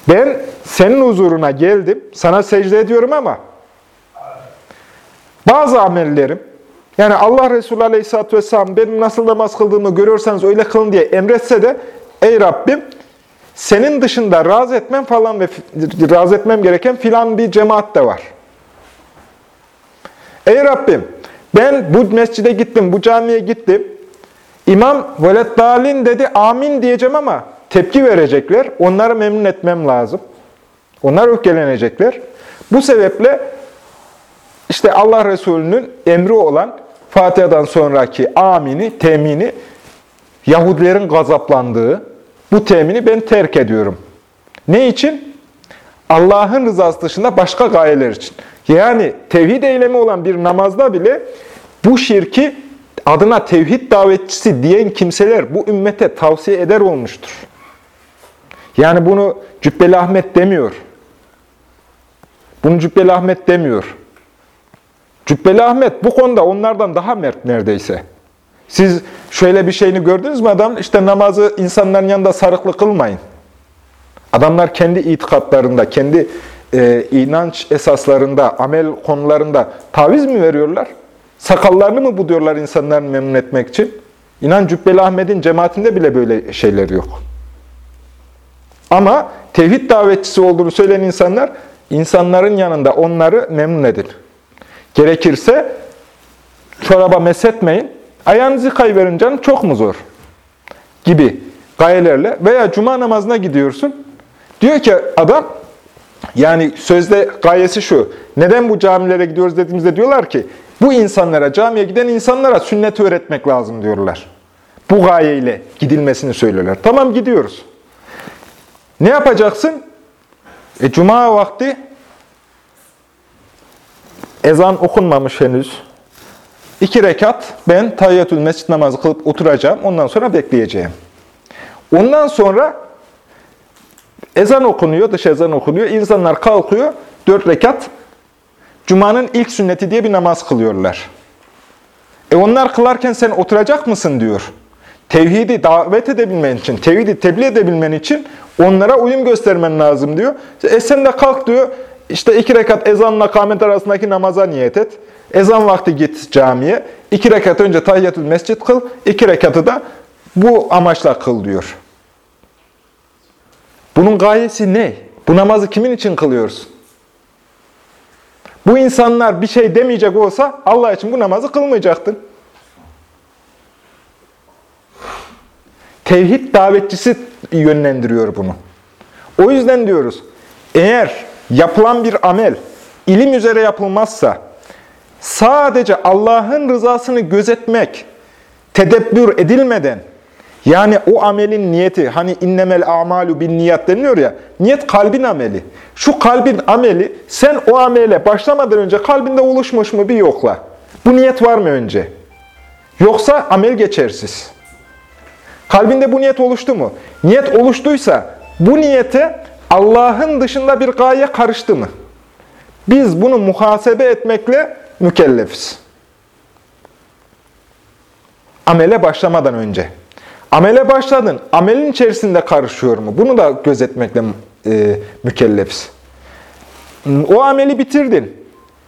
ben senin huzuruna geldim, sana secde ediyorum ama bazı amellerim, yani Allah Resulü Aleyhisselatü Vesselam benim nasıl namaz kıldığımı görüyorsanız öyle kılın diye emretse de, ey Rabbim, senin dışında razı etmem falan ve razı etmem gereken filan bir cemaat de var. Ey Rabbim, ben bu mescide gittim, bu camiye gittim. İmam velet dalin dedi, amin diyeceğim ama tepki verecekler. Onları memnun etmem lazım. Onlar öfkelenecekler. Bu sebeple işte Allah Resulü'nün emri olan Fatiha'dan sonraki amini, temini Yahudilerin gazaplandığı bu temini ben terk ediyorum. Ne için? Allah'ın rızası dışında başka gayeler için. Yani tevhid eylemi olan bir namazda bile bu şirki adına tevhid davetçisi diyen kimseler bu ümmete tavsiye eder olmuştur. Yani bunu Cübbeli Ahmet demiyor. Bunu Cübbeli Ahmet demiyor. Cübbeli Ahmet bu konuda onlardan daha mert neredeyse. Siz şöyle bir şeyini gördünüz mü adam? İşte namazı insanların yanında sarıklı kılmayın. Adamlar kendi itikatlarında, kendi e, inanç esaslarında, amel konularında taviz mi veriyorlar? Sakallarını mı buduyorlar insanları memnun etmek için? İnan Cübbeli Ahmet'in cemaatinde bile böyle şeyler yok. Ama tevhid davetçisi olduğunu söyleyen insanlar, insanların yanında onları memnun edin. Gerekirse çoraba mesetmeyin, ayağınızı kayverin canım çok mu zor? Gibi gayelerle veya cuma namazına gidiyorsun. Diyor ki adam, yani sözde gayesi şu, neden bu camilere gidiyoruz dediğimizde diyorlar ki, bu insanlara, camiye giden insanlara sünnet öğretmek lazım diyorlar. Bu gayeyle gidilmesini söylüyorlar. Tamam gidiyoruz. Ne yapacaksın? E, Cuma vakti ezan okunmamış henüz. İki rekat ben tahiyyatül mescid namazı kılıp oturacağım. Ondan sonra bekleyeceğim. Ondan sonra ezan okunuyor, dış ezan okunuyor. İnsanlar kalkıyor. Dört rekat Cuma'nın ilk sünneti diye bir namaz kılıyorlar. E onlar kılarken sen oturacak mısın diyor. Tevhidi davet edebilmen için, tevhidi tebliğ edebilmen için onlara uyum göstermen lazım diyor. E sen de kalk diyor, işte iki rekat ezanla kâmet arasındaki namaza niyet et. Ezan vakti git camiye. İki rekat önce tahiyyatül mescid kıl, iki rekatı da bu amaçla kıl diyor. Bunun gayesi ne? Bu namazı kimin için kılıyorsun? Bu insanlar bir şey demeyecek olsa Allah için bu namazı kılmayacaktın. Tevhid davetçisi yönlendiriyor bunu. O yüzden diyoruz, eğer yapılan bir amel ilim üzere yapılmazsa, sadece Allah'ın rızasını gözetmek, tedebbür edilmeden, yani o amelin niyeti, hani innemel amalu bin niyat deniliyor ya, niyet kalbin ameli. Şu kalbin ameli, sen o amele başlamadan önce kalbinde oluşmuş mu bir yokla. Bu niyet var mı önce? Yoksa amel geçersiz. Kalbinde bu niyet oluştu mu? Niyet oluştuysa bu niyete Allah'ın dışında bir gaye karıştı mı? Biz bunu muhasebe etmekle mükellefiz. Amele başlamadan önce. Amele başladın, amelin içerisinde karışıyor mu? Bunu da gözetmekle e, mükellefiz. O ameli bitirdin.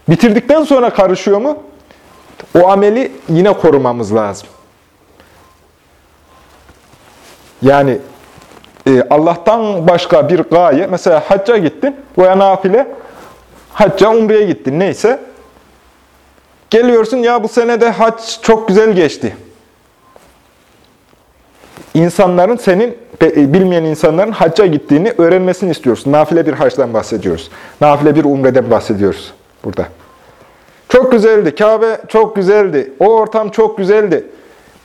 Bitirdikten sonra karışıyor mu? O ameli yine korumamız lazım. Yani e, Allah'tan başka bir gaye, mesela hacca gittin veya nafile, hacca, umreye gittin neyse. Geliyorsun ya bu sene de hac çok güzel geçti. İnsanların senin, e, bilmeyen insanların hacca gittiğini öğrenmesini istiyorsun. Nafile bir hacdan bahsediyoruz. Nafile bir umreden bahsediyoruz burada. Çok güzeldi, Kabe çok güzeldi, o ortam çok güzeldi.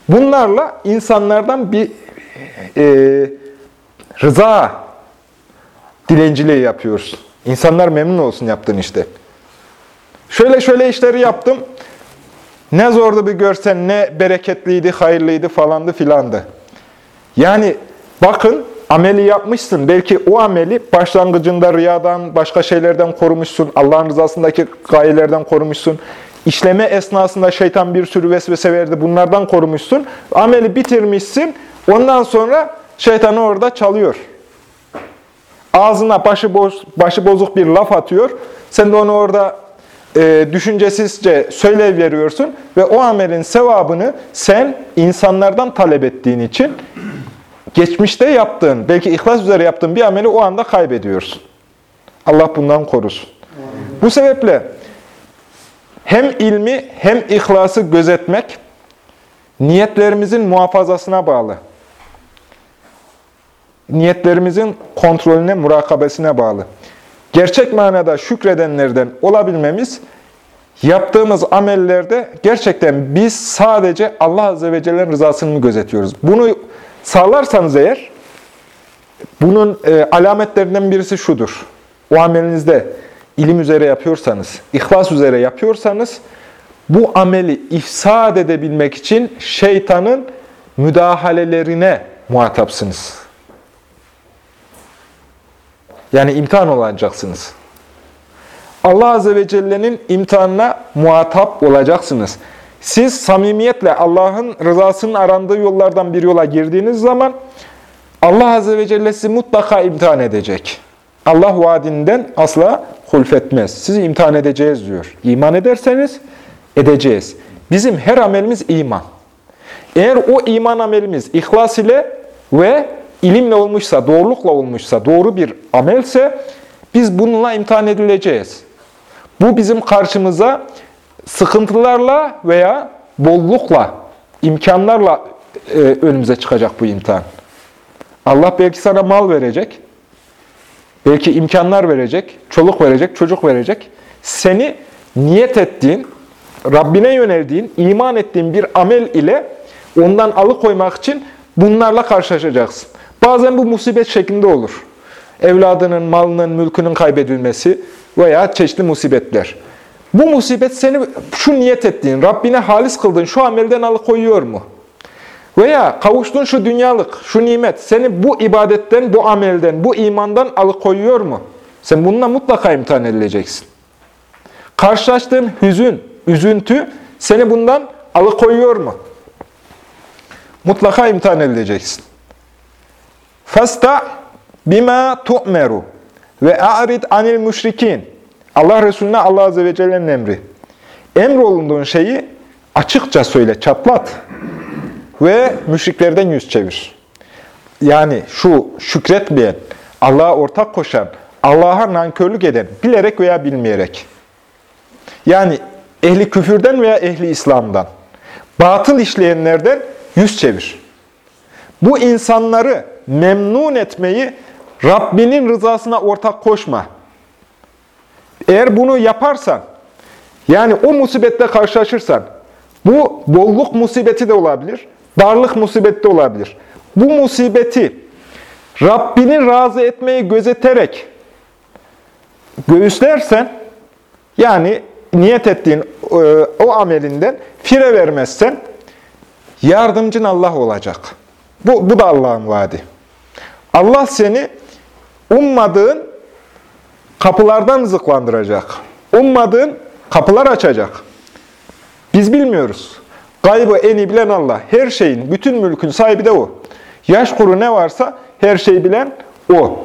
Bunlarla insanlardan bir e, rıza dilenciliği yapıyoruz. İnsanlar memnun olsun yaptığın işte. Şöyle şöyle işleri yaptım. Ne zordu bir görsen, ne bereketliydi, hayırlıydı falandı filandı. Yani bakın ameli yapmışsın. Belki o ameli başlangıcında riyadan, başka şeylerden korumuşsun. Allah'ın rızasındaki gayelerden korumuşsun. İşleme esnasında şeytan bir sürü vesvese verdi. Bunlardan korumuşsun. Ameli bitirmişsin. Ondan sonra şeytan orada çalıyor. Ağzına başı, boz, başı bozuk bir laf atıyor. Sen de onu orada e, düşüncesizce söylev veriyorsun ve o amelin sevabını sen insanlardan talep ettiğin için geçmişte yaptığın, belki ihlas üzere yaptığın bir ameli o anda kaybediyorsun. Allah bundan korusun. Bu sebeple hem ilmi hem ihlası gözetmek niyetlerimizin muhafazasına bağlı. Niyetlerimizin kontrolüne, murakabesine bağlı. Gerçek manada şükredenlerden olabilmemiz, yaptığımız amellerde gerçekten biz sadece Allah Azze ve Celle'nin rızasını mı gözetiyoruz? Bunu sağlarsanız eğer, bunun e, alametlerinden birisi şudur. O amelinizde ilim üzere yapıyorsanız, ihlas üzere yapıyorsanız, bu ameli ifsad edebilmek için şeytanın müdahalelerine muhatapsınız. Yani imtihan olacaksınız. Allah Azze ve Celle'nin imtihanına muhatap olacaksınız. Siz samimiyetle Allah'ın rızasının arandığı yollardan bir yola girdiğiniz zaman Allah Azze ve Celle sizi mutlaka imtihan edecek. Allah vaadinden asla hulfetmez. Sizi imtihan edeceğiz diyor. İman ederseniz edeceğiz. Bizim her amelimiz iman. Eğer o iman amelimiz ihlas ile ve ilimle olmuşsa, doğrulukla olmuşsa, doğru bir amelse biz bununla imtihan edileceğiz. Bu bizim karşımıza sıkıntılarla veya bollukla, imkanlarla e, önümüze çıkacak bu imtihan. Allah belki sana mal verecek, belki imkanlar verecek, çoluk verecek, çocuk verecek. Seni niyet ettiğin, Rabbine yöneldiğin, iman ettiğin bir amel ile ondan alıkoymak için bunlarla karşılaşacaksın. Bazen bu musibet şeklinde olur. Evladının, malının, mülkünün kaybedilmesi veya çeşitli musibetler. Bu musibet seni şu niyet ettiğin, Rabbine halis kıldığın şu amelden alıkoyuyor mu? Veya kavuştuğun şu dünyalık, şu nimet seni bu ibadetten, bu amelden, bu imandan alıkoyuyor mu? Sen bununla mutlaka imtihan edileceksin. Karşılaştığın hüzün, üzüntü seni bundan alıkoyuyor mu? Mutlaka imtihan edileceksin. Fasta bima tu'meru ve a'rid anil müşrikin. Allah Resulüne Allah Azze ve Celle'nin emri. Emrolunduğun şeyi açıkça söyle, çatlat ve müşriklerden yüz çevir. Yani şu şükretmeyen, Allah'a ortak koşan, Allah'a nankörlük eden, bilerek veya bilmeyerek. Yani ehli küfürden veya ehli İslam'dan, batıl işleyenlerden yüz çevir. Bu insanları memnun etmeyi Rabbinin rızasına ortak koşma. Eğer bunu yaparsan, yani o musibette karşılaşırsan, bu bolluk musibeti de olabilir, darlık musibeti de olabilir. Bu musibeti Rabbini razı etmeyi gözeterek göğüslersen, yani niyet ettiğin e, o amelinden fire vermezsen, yardımcın Allah olacak. Bu, bu da Allah'ın vaadi. Allah seni ummadığın kapılardan rızıklandıracak. Ummadığın kapılar açacak. Biz bilmiyoruz. Gaybı en iyi bilen Allah. Her şeyin, bütün mülkün sahibi de O. Yaş kuru ne varsa her şeyi bilen O.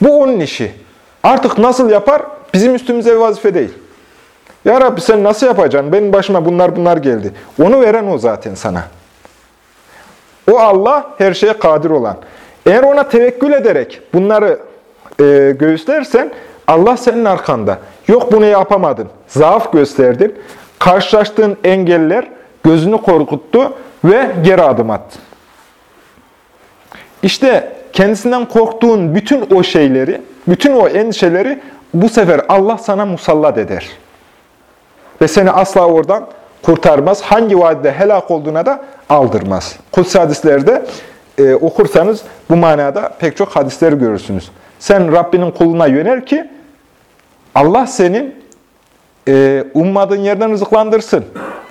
Bu onun işi. Artık nasıl yapar? Bizim üstümüze vazife değil. Ya Rabbi sen nasıl yapacaksın? Benim başıma bunlar bunlar geldi. Onu veren O zaten sana. O Allah her şeye kadir olan. Eğer ona tevekkül ederek bunları e, göğüslersen Allah senin arkanda. Yok bunu yapamadın. Zaaf gösterdin. Karşılaştığın engeller gözünü korkuttu ve geri adım attın. İşte kendisinden korktuğun bütün o şeyleri, bütün o endişeleri bu sefer Allah sana musallat eder. Ve seni asla oradan kurtarmaz. Hangi vadide helak olduğuna da aldırmaz. Kutsi hadislerde e, okursanız bu manada pek çok hadisleri görürsünüz. Sen Rabbinin kuluna yönel ki Allah senin e, ummadığın yerden rızıklandırsın.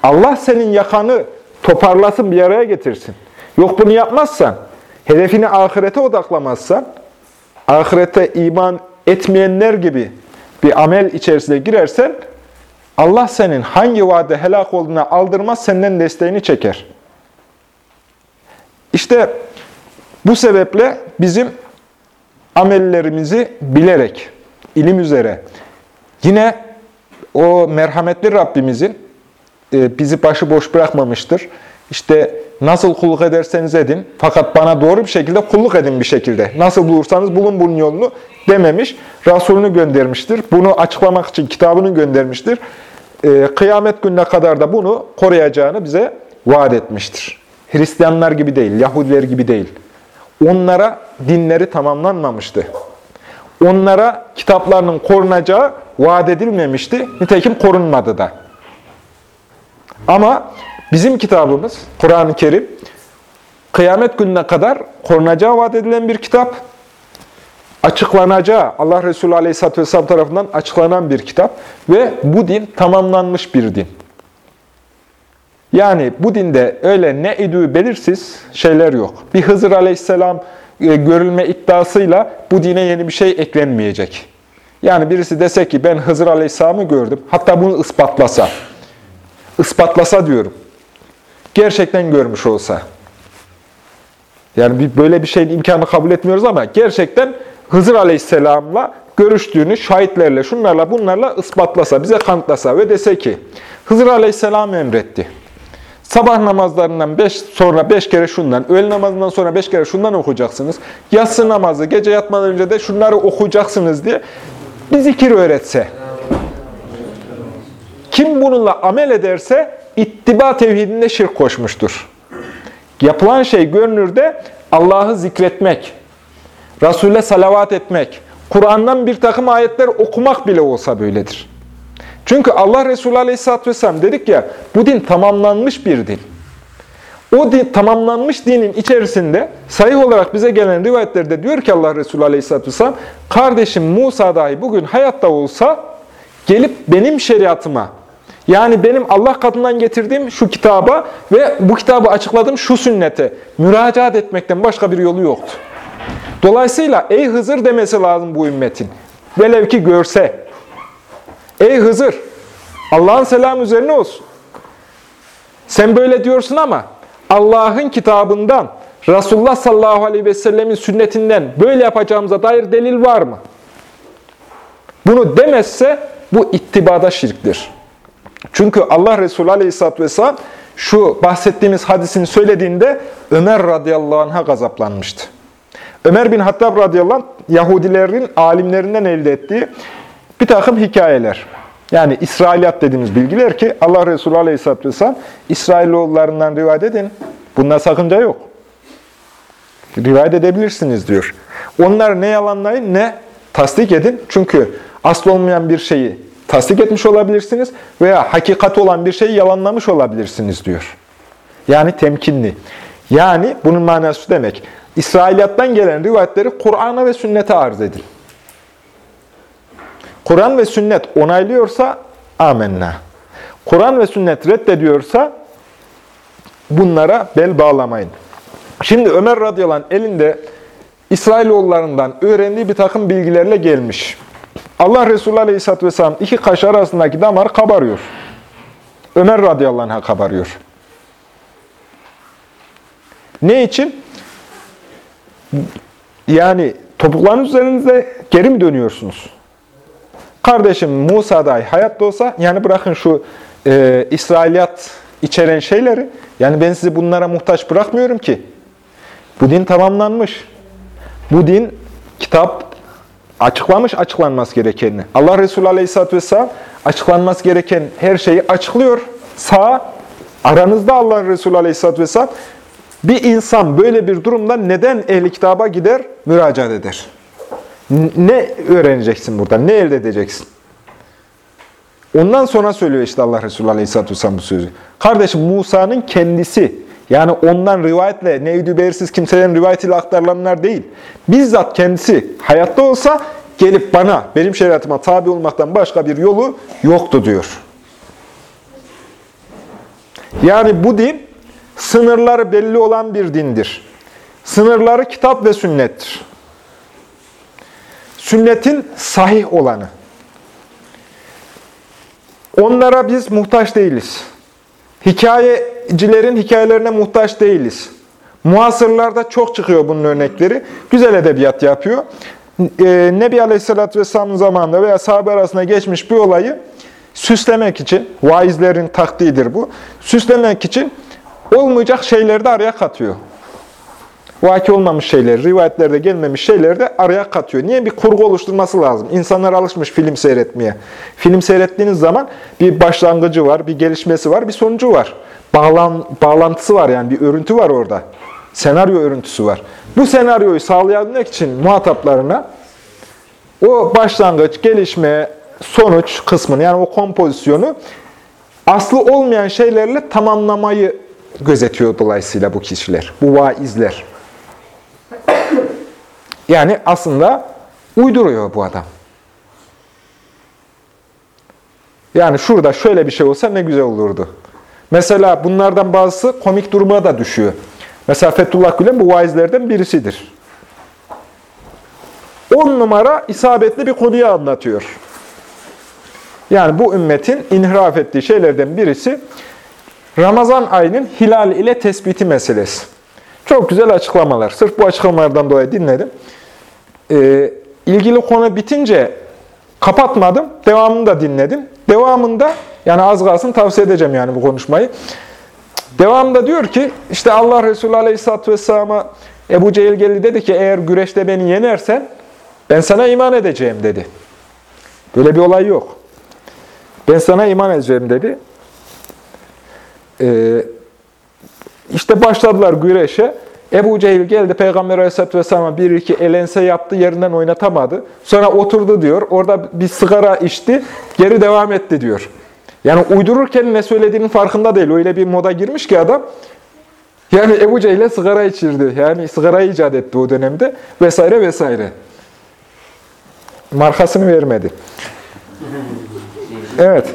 Allah senin yakanı toparlasın, bir araya getirsin. Yok bunu yapmazsan, hedefini ahirete odaklamazsan, ahirete iman etmeyenler gibi bir amel içerisine girersen, Allah senin hangi vaade helak olduğuna aldırmaz, senden desteğini çeker. İşte bu sebeple bizim amellerimizi bilerek, ilim üzere, yine o merhametli Rabbimizin e, bizi başıboş bırakmamıştır. İşte nasıl kulluk ederseniz edin, fakat bana doğru bir şekilde kulluk edin bir şekilde. Nasıl bulursanız bulun bunun yolunu dememiş. Resulünü göndermiştir. Bunu açıklamak için kitabını göndermiştir. E, kıyamet gününe kadar da bunu koruyacağını bize vaat etmiştir. Hristiyanlar gibi değil, Yahudiler gibi değil. Onlara dinleri tamamlanmamıştı. Onlara kitaplarının korunacağı vaat edilmemişti. Nitekim korunmadı da. Ama bizim kitabımız, Kur'an-ı Kerim, kıyamet gününe kadar korunacağı vaat edilen bir kitap. Açıklanacağı, Allah Resulü Aleyhisselatü Vesselam tarafından açıklanan bir kitap. Ve bu din tamamlanmış bir din. Yani bu dinde öyle ne idüğü belirsiz şeyler yok. Bir Hızır Aleyhisselam e, görülme iddiasıyla bu dine yeni bir şey eklenmeyecek. Yani birisi dese ki ben Hızır Aleyhisselam'ı gördüm, hatta bunu ispatlasa, ispatlasa diyorum, gerçekten görmüş olsa, yani böyle bir şeyin imkanı kabul etmiyoruz ama gerçekten Hızır Aleyhisselam'la görüştüğünü şahitlerle, şunlarla, bunlarla ispatlasa, bize kanıtlasa ve dese ki, Hızır Aleyhisselam emretti. Sabah namazlarından beş, sonra beş kere şundan, öğle namazından sonra beş kere şundan okuyacaksınız. Yatsı namazı, gece yatmadan önce de şunları okuyacaksınız diye bir zikir öğretse. Kim bununla amel ederse ittiba tevhidinde şirk koşmuştur. Yapılan şey görünürde Allah'ı zikretmek, Resul'e salavat etmek, Kur'an'dan bir takım ayetler okumak bile olsa böyledir. Çünkü Allah Resulü Aleyhisselatü Vesselam dedik ya, bu din tamamlanmış bir din. O din, tamamlanmış dinin içerisinde sahih olarak bize gelen rivayetlerde diyor ki Allah Resulü Aleyhisselatü Vesselam, kardeşim Musa dahi bugün hayatta olsa gelip benim şeriatıma, yani benim Allah katından getirdiğim şu kitaba ve bu kitabı açıkladığım şu sünnete müracaat etmekten başka bir yolu yoktu. Dolayısıyla ey Hızır demesi lazım bu ümmetin. Velev ki görse, Ey Hızır, Allah'ın selamı üzerine olsun. Sen böyle diyorsun ama Allah'ın kitabından, Resulullah sallallahu aleyhi ve sellemin sünnetinden böyle yapacağımıza dair delil var mı? Bunu demezse bu ittibada şirktir. Çünkü Allah Resulü aleyhisselatü vesselam şu bahsettiğimiz hadisini söylediğinde Ömer radıyallahu anh'a gazaplanmıştı. Ömer bin Hattab radıyallahu anh, Yahudilerin alimlerinden elde ettiği bir takım hikayeler. Yani İsrailiyat dediğimiz bilgiler ki Allah Resulü Aleyhisselatü Vesselam İsrailoğullarından rivayet edin. Bunda sakınca yok. Rivayet edebilirsiniz diyor. Onları ne yalanlayın ne tasdik edin. Çünkü asıl olmayan bir şeyi tasdik etmiş olabilirsiniz veya hakikat olan bir şeyi yalanlamış olabilirsiniz diyor. Yani temkinli. Yani bunun manası demek. İsrailiyattan gelen rivayetleri Kur'an'a ve sünnete arz edin. Kur'an ve sünnet onaylıyorsa amenna. Kur'an ve sünnet reddediyorsa bunlara bel bağlamayın. Şimdi Ömer radıyallahu anh elinde İsrailoğullarından öğrendiği bir takım bilgilerle gelmiş. Allah Resulü aleyhisselatü vesselam iki kaş arasındaki damar kabarıyor. Ömer radıyallahu anh'a kabarıyor. Ne için? Yani topukların üzerinizde geri mi dönüyorsunuz? Kardeşim Musa dahi hayatta olsa, yani bırakın şu e, İsrailiyat içeren şeyleri, yani ben sizi bunlara muhtaç bırakmıyorum ki. Bu din tamamlanmış. Bu din kitap açıklamış açıklanması gerekenini. Allah Resulü Aleyhisselatü Vesselam açıklanması gereken her şeyi açıklıyor. Sağ, aranızda Allah Resulü Aleyhisselatü Vesselam bir insan böyle bir durumda neden ehli kitaba gider, müracaat eder? Ne öğreneceksin burada? Ne elde edeceksin? Ondan sonra söylüyor işte Allah Resulü Aleyhisselatü Vesselam bu sözü. Kardeşim Musa'nın kendisi, yani ondan rivayetle, neydi belirsiz kimselerin rivayetiyle aktarılanlar değil. Bizzat kendisi hayatta olsa gelip bana, benim şeriatıma tabi olmaktan başka bir yolu yoktu diyor. Yani bu din sınırları belli olan bir dindir. Sınırları kitap ve sünnettir. Sünnetin sahih olanı. Onlara biz muhtaç değiliz. Hikayecilerin hikayelerine muhtaç değiliz. Muasırlarda çok çıkıyor bunun örnekleri. Güzel edebiyat yapıyor. Ee, Nebi Aleyhisselatü Vesselam'ın zamanında veya sahabe arasında geçmiş bir olayı süslemek için, vaizlerin taktiğidir bu, süslemek için olmayacak şeyleri de araya katıyor. Vaki olmamış şeyleri, rivayetlerde gelmemiş şeyleri de araya katıyor. Niye? Bir kurgu oluşturması lazım. İnsanlar alışmış film seyretmeye. Film seyrettiğiniz zaman bir başlangıcı var, bir gelişmesi var, bir sonucu var. Bağlan, bağlantısı var yani bir örüntü var orada. Senaryo örüntüsü var. Bu senaryoyu sağlayabilmek için muhataplarına o başlangıç, gelişme, sonuç kısmını yani o kompozisyonu aslı olmayan şeylerle tamamlamayı gözetiyor dolayısıyla bu kişiler, bu vaizler. Yani aslında uyduruyor bu adam. Yani şurada şöyle bir şey olsa ne güzel olurdu. Mesela bunlardan bazısı komik duruma da düşüyor. Mesela Fethullah Gülen bu vaizlerden birisidir. On numara isabetli bir konuyu anlatıyor. Yani bu ümmetin inhiraf ettiği şeylerden birisi Ramazan ayının hilal ile tespiti meselesi. Çok güzel açıklamalar. Sırf bu açıklamalardan dolayı dinledim. Ee, ilgili konu bitince kapatmadım. Devamını da dinledim. Devamında, yani az kalsın tavsiye edeceğim yani bu konuşmayı. Devamında diyor ki, işte Allah Resulü Aleyhisselatü Vesselam'a Ebu Cehil geldi dedi ki, eğer güreşte beni yenersen ben sana iman edeceğim dedi. Böyle bir olay yok. Ben sana iman edeceğim dedi. Ee, işte başladılar güreşe. Ebu Cehil geldi Peygamber Aleyhisselatü Vesselam'a bir iki elense yaptı, yerinden oynatamadı. Sonra oturdu diyor, orada bir sigara içti, geri devam etti diyor. Yani uydururken ne söylediğinin farkında değil. Öyle bir moda girmiş ki adam. Yani Ebu Cehil'e sigara içirdi. Yani sigarayı icat etti o dönemde. Vesaire vesaire. Markasını vermedi. Evet.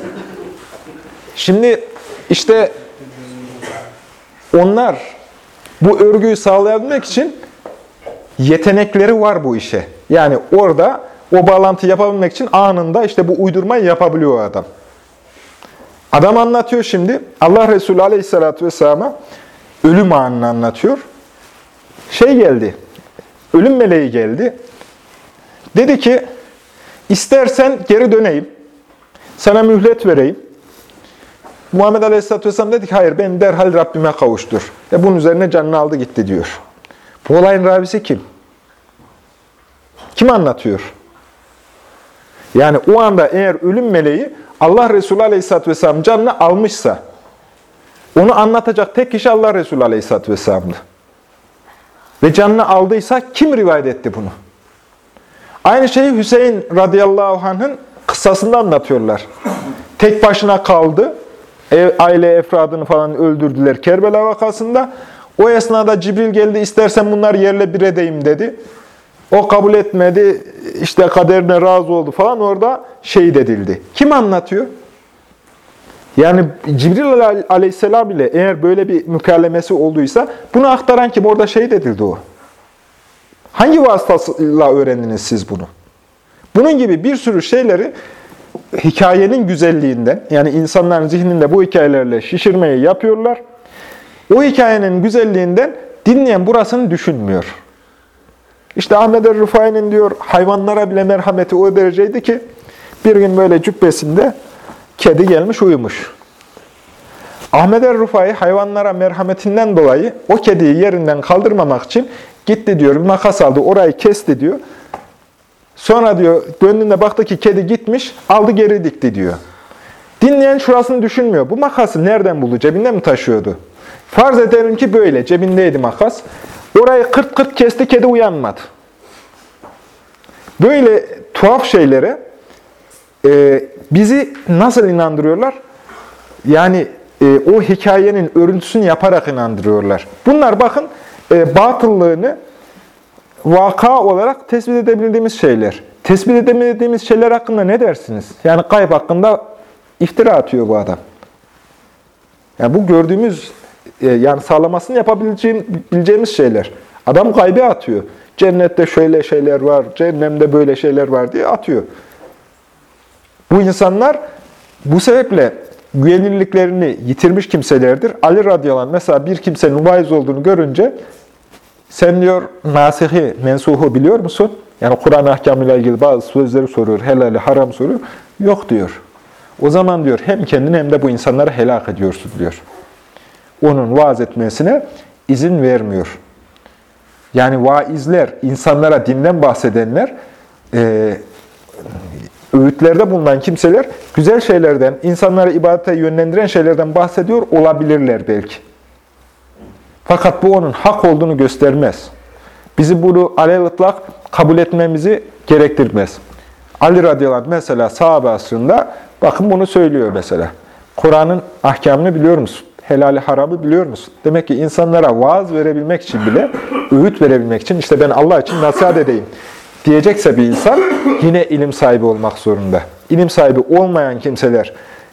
Şimdi işte onlar bu örgüyü sağlayabilmek için yetenekleri var bu işe. Yani orada o bağlantı yapabilmek için anında işte bu uydurmayı yapabiliyor adam. Adam anlatıyor şimdi. Allah Resulü Aleyhisselatü Vesselam'a ölüm anını anlatıyor. Şey geldi. Ölüm meleği geldi. Dedi ki istersen geri döneyim. Sana mühlet vereyim. Muhammed Aleyhisselatü Vesselam dedi ki hayır ben derhal Rabbime kavuştur. Ve bunun üzerine canını aldı gitti diyor. Bu olayın ravisi kim? Kim anlatıyor? Yani o anda eğer ölüm meleği Allah Resulü Aleyhisselatü Vesselam canını almışsa, onu anlatacak tek kişi Allah Resulü Aleyhisselatü Vesselam'dı. Ve canını aldıysa kim rivayet etti bunu? Aynı şeyi Hüseyin radıyallahu anh'ın kıssasında anlatıyorlar. Tek başına kaldı. Ev, aile efradını falan öldürdüler Kerbela vakasında. O esnada Cibril geldi, istersen bunları yerle bir edeyim dedi. O kabul etmedi, işte kaderine razı oldu falan orada şehit edildi. Kim anlatıyor? Yani Cibril aleyhisselam ile eğer böyle bir mükellemesi olduysa bunu aktaran kim? Orada şehit edildi o. Hangi vasıtasıyla öğrendiniz siz bunu? Bunun gibi bir sürü şeyleri hikayenin güzelliğinden, yani insanların zihninde bu hikayelerle şişirmeyi yapıyorlar. O hikayenin güzelliğinden dinleyen burasını düşünmüyor. İşte Ahmet el-Rufai'nin diyor hayvanlara bile merhameti o dereceydi ki bir gün böyle cübbesinde kedi gelmiş uyumuş. Ahmet el-Rufai hayvanlara merhametinden dolayı o kediyi yerinden kaldırmamak için gitti diyor, makas aldı, orayı kesti diyor. Sonra diyor döndüğünde baktı ki kedi gitmiş, aldı geri dikti diyor. Dinleyen şurasını düşünmüyor. Bu makası nereden buldu? Cebinde mi taşıyordu? Farz edelim ki böyle, cebindeydi makas. Orayı kırt kırt kesti, kedi uyanmadı. Böyle tuhaf şeylere e, bizi nasıl inandırıyorlar? Yani e, o hikayenin örüntüsünü yaparak inandırıyorlar. Bunlar bakın e, batıllığını vaka olarak tespit edebildiğimiz şeyler. Tespit edemediğimiz şeyler hakkında ne dersiniz? Yani kayıp hakkında iftira atıyor bu adam. Yani bu gördüğümüz e, yani sağlamasını yapabileceğimiz şeyler. Adam gaybe atıyor. Cennette şöyle şeyler var, cehennemde böyle şeyler var diye atıyor. Bu insanlar bu sebeple güvenilirliklerini yitirmiş kimselerdir. Ali radıyallahu anh mesela bir kimsenin vaiz olduğunu görünce sen diyor nasihi, mensuhu biliyor musun? Yani Kur'an ahkamıyla ilgili bazı sözleri soruyor, helali, haram soruyor. Yok diyor. O zaman diyor hem kendini hem de bu insanları helak ediyorsun diyor. Onun vaaz etmesine izin vermiyor. Yani vaizler, insanlara dinden bahsedenler, e, öğütlerde bulunan kimseler güzel şeylerden, insanları ibadete yönlendiren şeylerden bahsediyor olabilirler belki. Fakat bu onun hak olduğunu göstermez. Bizi bunu alel kabul etmemizi gerektirmez. Ali radıyallahu anh mesela sahabe asrında bakın bunu söylüyor mesela. Kur'an'ın ahkamını biliyor musun? Helali haramı biliyor musun? Demek ki insanlara vaaz verebilmek için bile, öğüt verebilmek için işte ben Allah için nasihat edeyim diyecekse bir insan yine ilim sahibi olmak zorunda. İlim sahibi olmayan kimseler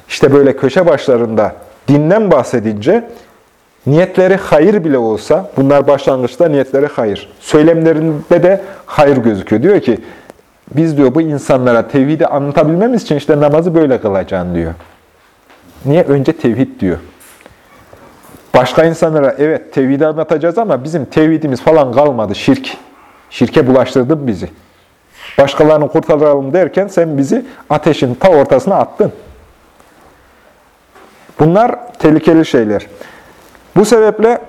işte böyle köşe başlarında dinden bahsedince niyetleri hayır bile olsa, bunlar başlangıçta niyetleri hayır. Söylemlerinde de hayır gözüküyor. Diyor ki, biz diyor bu insanlara tevhidi anlatabilmemiz için işte namazı böyle kılacaksın diyor. Niye? Önce tevhid diyor. Başka insanlara evet tevhidi anlatacağız ama bizim tevhidimiz falan kalmadı. Şirk. Şirke bulaştırdın bizi. Başkalarını kurtaralım derken sen bizi ateşin ta ortasına attın. Bunlar tehlikeli şeyler. Bu sebeple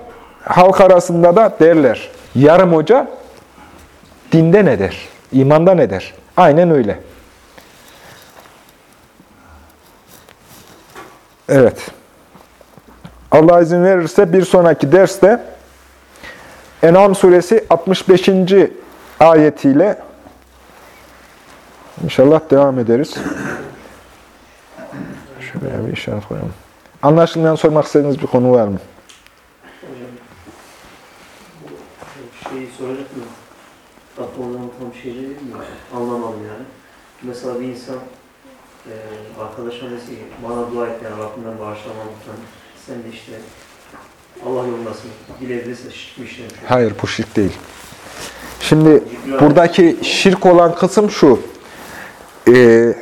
halk arasında da derler, yarım hoca dinde ne der, imanda ne der? Aynen öyle. Evet. Allah izin verirse bir sonraki derste En'am suresi 65. ayetiyle inşallah devam ederiz. Şuraya bir işaret koyalım. Anlaşılmayan sormak istediğiniz bir konu var mı? Şeyi soracak mı? Aklımdan tam şey değil mi? Anlamadım yani. Mesela bir insan e, arkadaşına dese ki bana dua et yani Rabbimden bağışlamamdan sen de işte Allah yolundasın dilebilirse şirk mi işlemiş? Hayır bu şirk değil. Şimdi buradaki şirk olan kısım şu. Ee,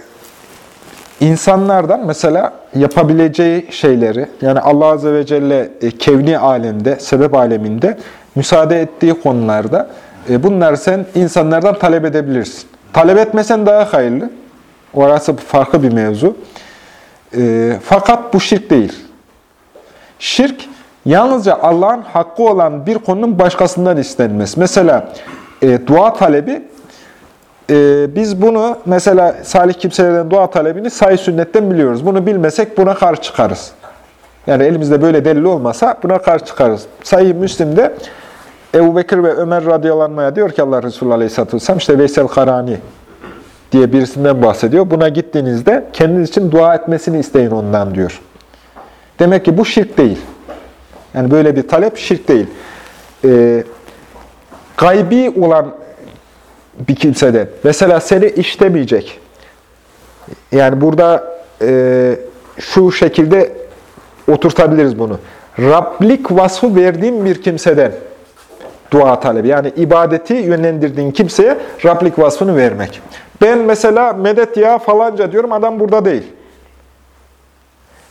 insanlardan mesela yapabileceği şeyleri, yani Allah Azze ve Celle e, kevni alemde, sebep aleminde müsaade ettiği konularda e, bunları sen insanlardan talep edebilirsin. Talep etmesen daha hayırlı. Orası farklı bir mevzu. E, fakat bu şirk değil. Şirk, yalnızca Allah'ın hakkı olan bir konunun başkasından istenmesi. Mesela e, dua talebi, e, biz bunu mesela salih kimselerden dua talebini sayı sünnetten biliyoruz. Bunu bilmesek buna karşı çıkarız. Yani elimizde böyle delil olmasa buna karşı çıkarız. Sayı Müslim'de Ebu Bekir ve Ömer radyalanmaya diyor ki Allah Resulü Aleyhisselatü Vesselam işte Veysel Karani diye birisinden bahsediyor. Buna gittiğinizde kendiniz için dua etmesini isteyin ondan diyor. Demek ki bu şirk değil. Yani böyle bir talep şirk değil. Ee, gaybi olan bir kimseden, mesela seni işlemeyecek. Yani burada e, şu şekilde oturtabiliriz bunu. Rablik vasfı verdiğim bir kimseden dua talebi. Yani ibadeti yönlendirdiğin kimseye Rablik vasfını vermek. Ben mesela medet ya falanca diyorum, adam burada değil.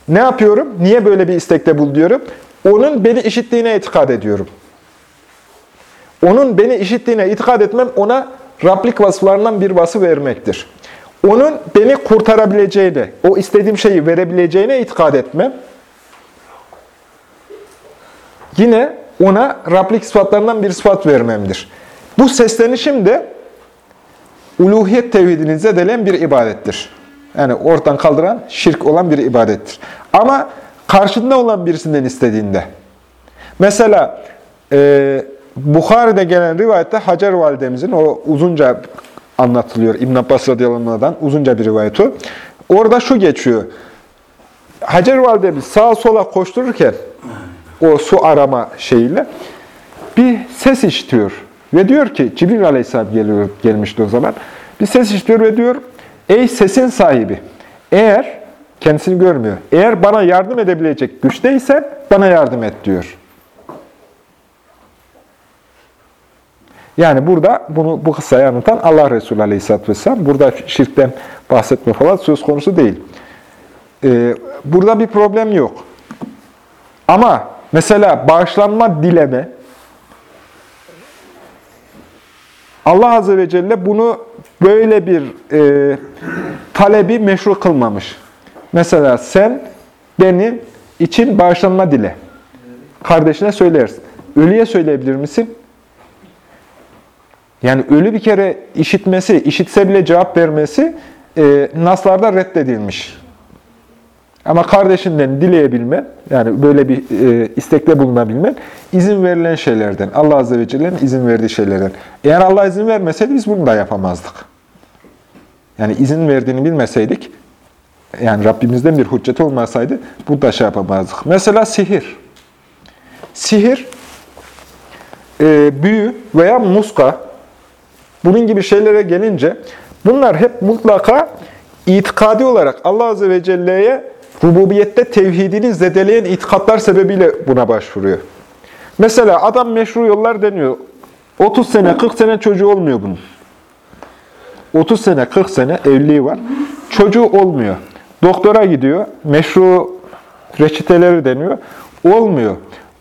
Ne yapıyorum? Niye böyle bir istekte bul diyorum? Onun beni işittiğine itikad ediyorum. Onun beni işittiğine itikad etmem ona Rablik vasıflarından bir vası vermektir. Onun beni kurtarabileceğine, o istediğim şeyi verebileceğine itikad etmem. Yine ona Rablik sıfatlarından bir sıfat vermemdir. Bu seslenişim de uluhiyet tevhidini zedeleyen bir ibadettir. Yani ortadan kaldıran şirk olan bir ibadettir. Ama karşında olan birisinden istediğinde. Mesela e, Bukhari'de gelen rivayette Hacer validemizin o uzunca anlatılıyor. İbn Abbas radıyallahu uzunca bir rivayet o. Orada şu geçiyor. Hacer validemiz sağa sola koştururken o su arama şeyiyle bir ses işitiyor. Ve diyor ki, Cibril aleyhisselam geliyor, gelmişti o zaman. Bir ses işitiyor ve diyor, ey sesin sahibi, eğer Kendisini görmüyor. Eğer bana yardım edebilecek güçteyse bana yardım et diyor. Yani burada bunu bu kıssayı anlatan Allah Resulü Aleyhisselatü Vesselam. Burada şirkten bahsetme falan söz konusu değil. Ee, burada bir problem yok. Ama mesela bağışlanma dileme, Allah Azze ve Celle bunu böyle bir e, talebi meşru kılmamış. Mesela sen benim için bağışlanma dile. Kardeşine söylersin. Ölüye söyleyebilir misin? Yani ölü bir kere işitmesi, işitse bile cevap vermesi e, naslarda reddedilmiş. Ama kardeşinden dileyebilmen, yani böyle bir e, istekte bulunabilmen, izin verilen şeylerden, Allah Azze ve Celle'nin izin verdiği şeylerden. Eğer Allah izin vermeseydi biz bunu da yapamazdık. Yani izin verdiğini bilmeseydik, yani Rabbimizden bir hüccet olmasaydı bu da şey yapamazdık. Mesela sihir. Sihir, e, büyü veya muska, bunun gibi şeylere gelince bunlar hep mutlaka itikadi olarak Allah Azze ve Celle'ye rububiyette tevhidini zedeleyen itikatlar sebebiyle buna başvuruyor. Mesela adam meşru yollar deniyor. 30 sene, 40 sene çocuğu olmuyor bunun. 30 sene, 40 sene evliliği var. Çocuğu olmuyor. Doktora gidiyor. Meşru reçeteleri deniyor. Olmuyor.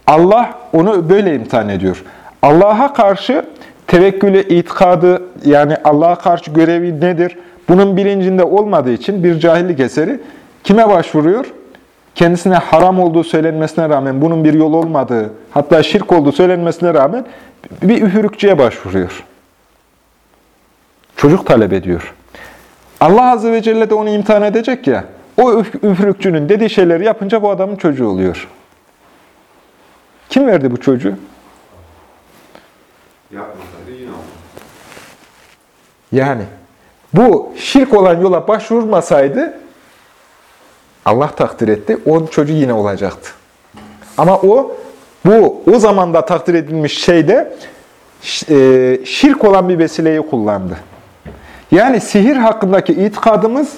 Allah onu böyle imtihan ediyor. Allah'a karşı tevekkülü, itikadı yani Allah'a karşı görevi nedir? Bunun bilincinde olmadığı için bir cahillik eseri kime başvuruyor? Kendisine haram olduğu söylenmesine rağmen bunun bir yol olmadığı, hatta şirk olduğu söylenmesine rağmen bir üfürükçüye başvuruyor. Çocuk talep ediyor. Allah Azze ve Celle de onu imtihan edecek ya, o üf- üfürükçünün dediği şeyleri yapınca bu adamın çocuğu oluyor. Kim verdi bu çocuğu? Yapmasaydı yine. Yani bu şirk olan yola başvurmasaydı Allah takdir etti. O çocuğu yine olacaktı. Ama o bu o zamanda takdir edilmiş şeyde e, şirk olan bir vesileyi kullandı. Yani sihir hakkındaki itikadımız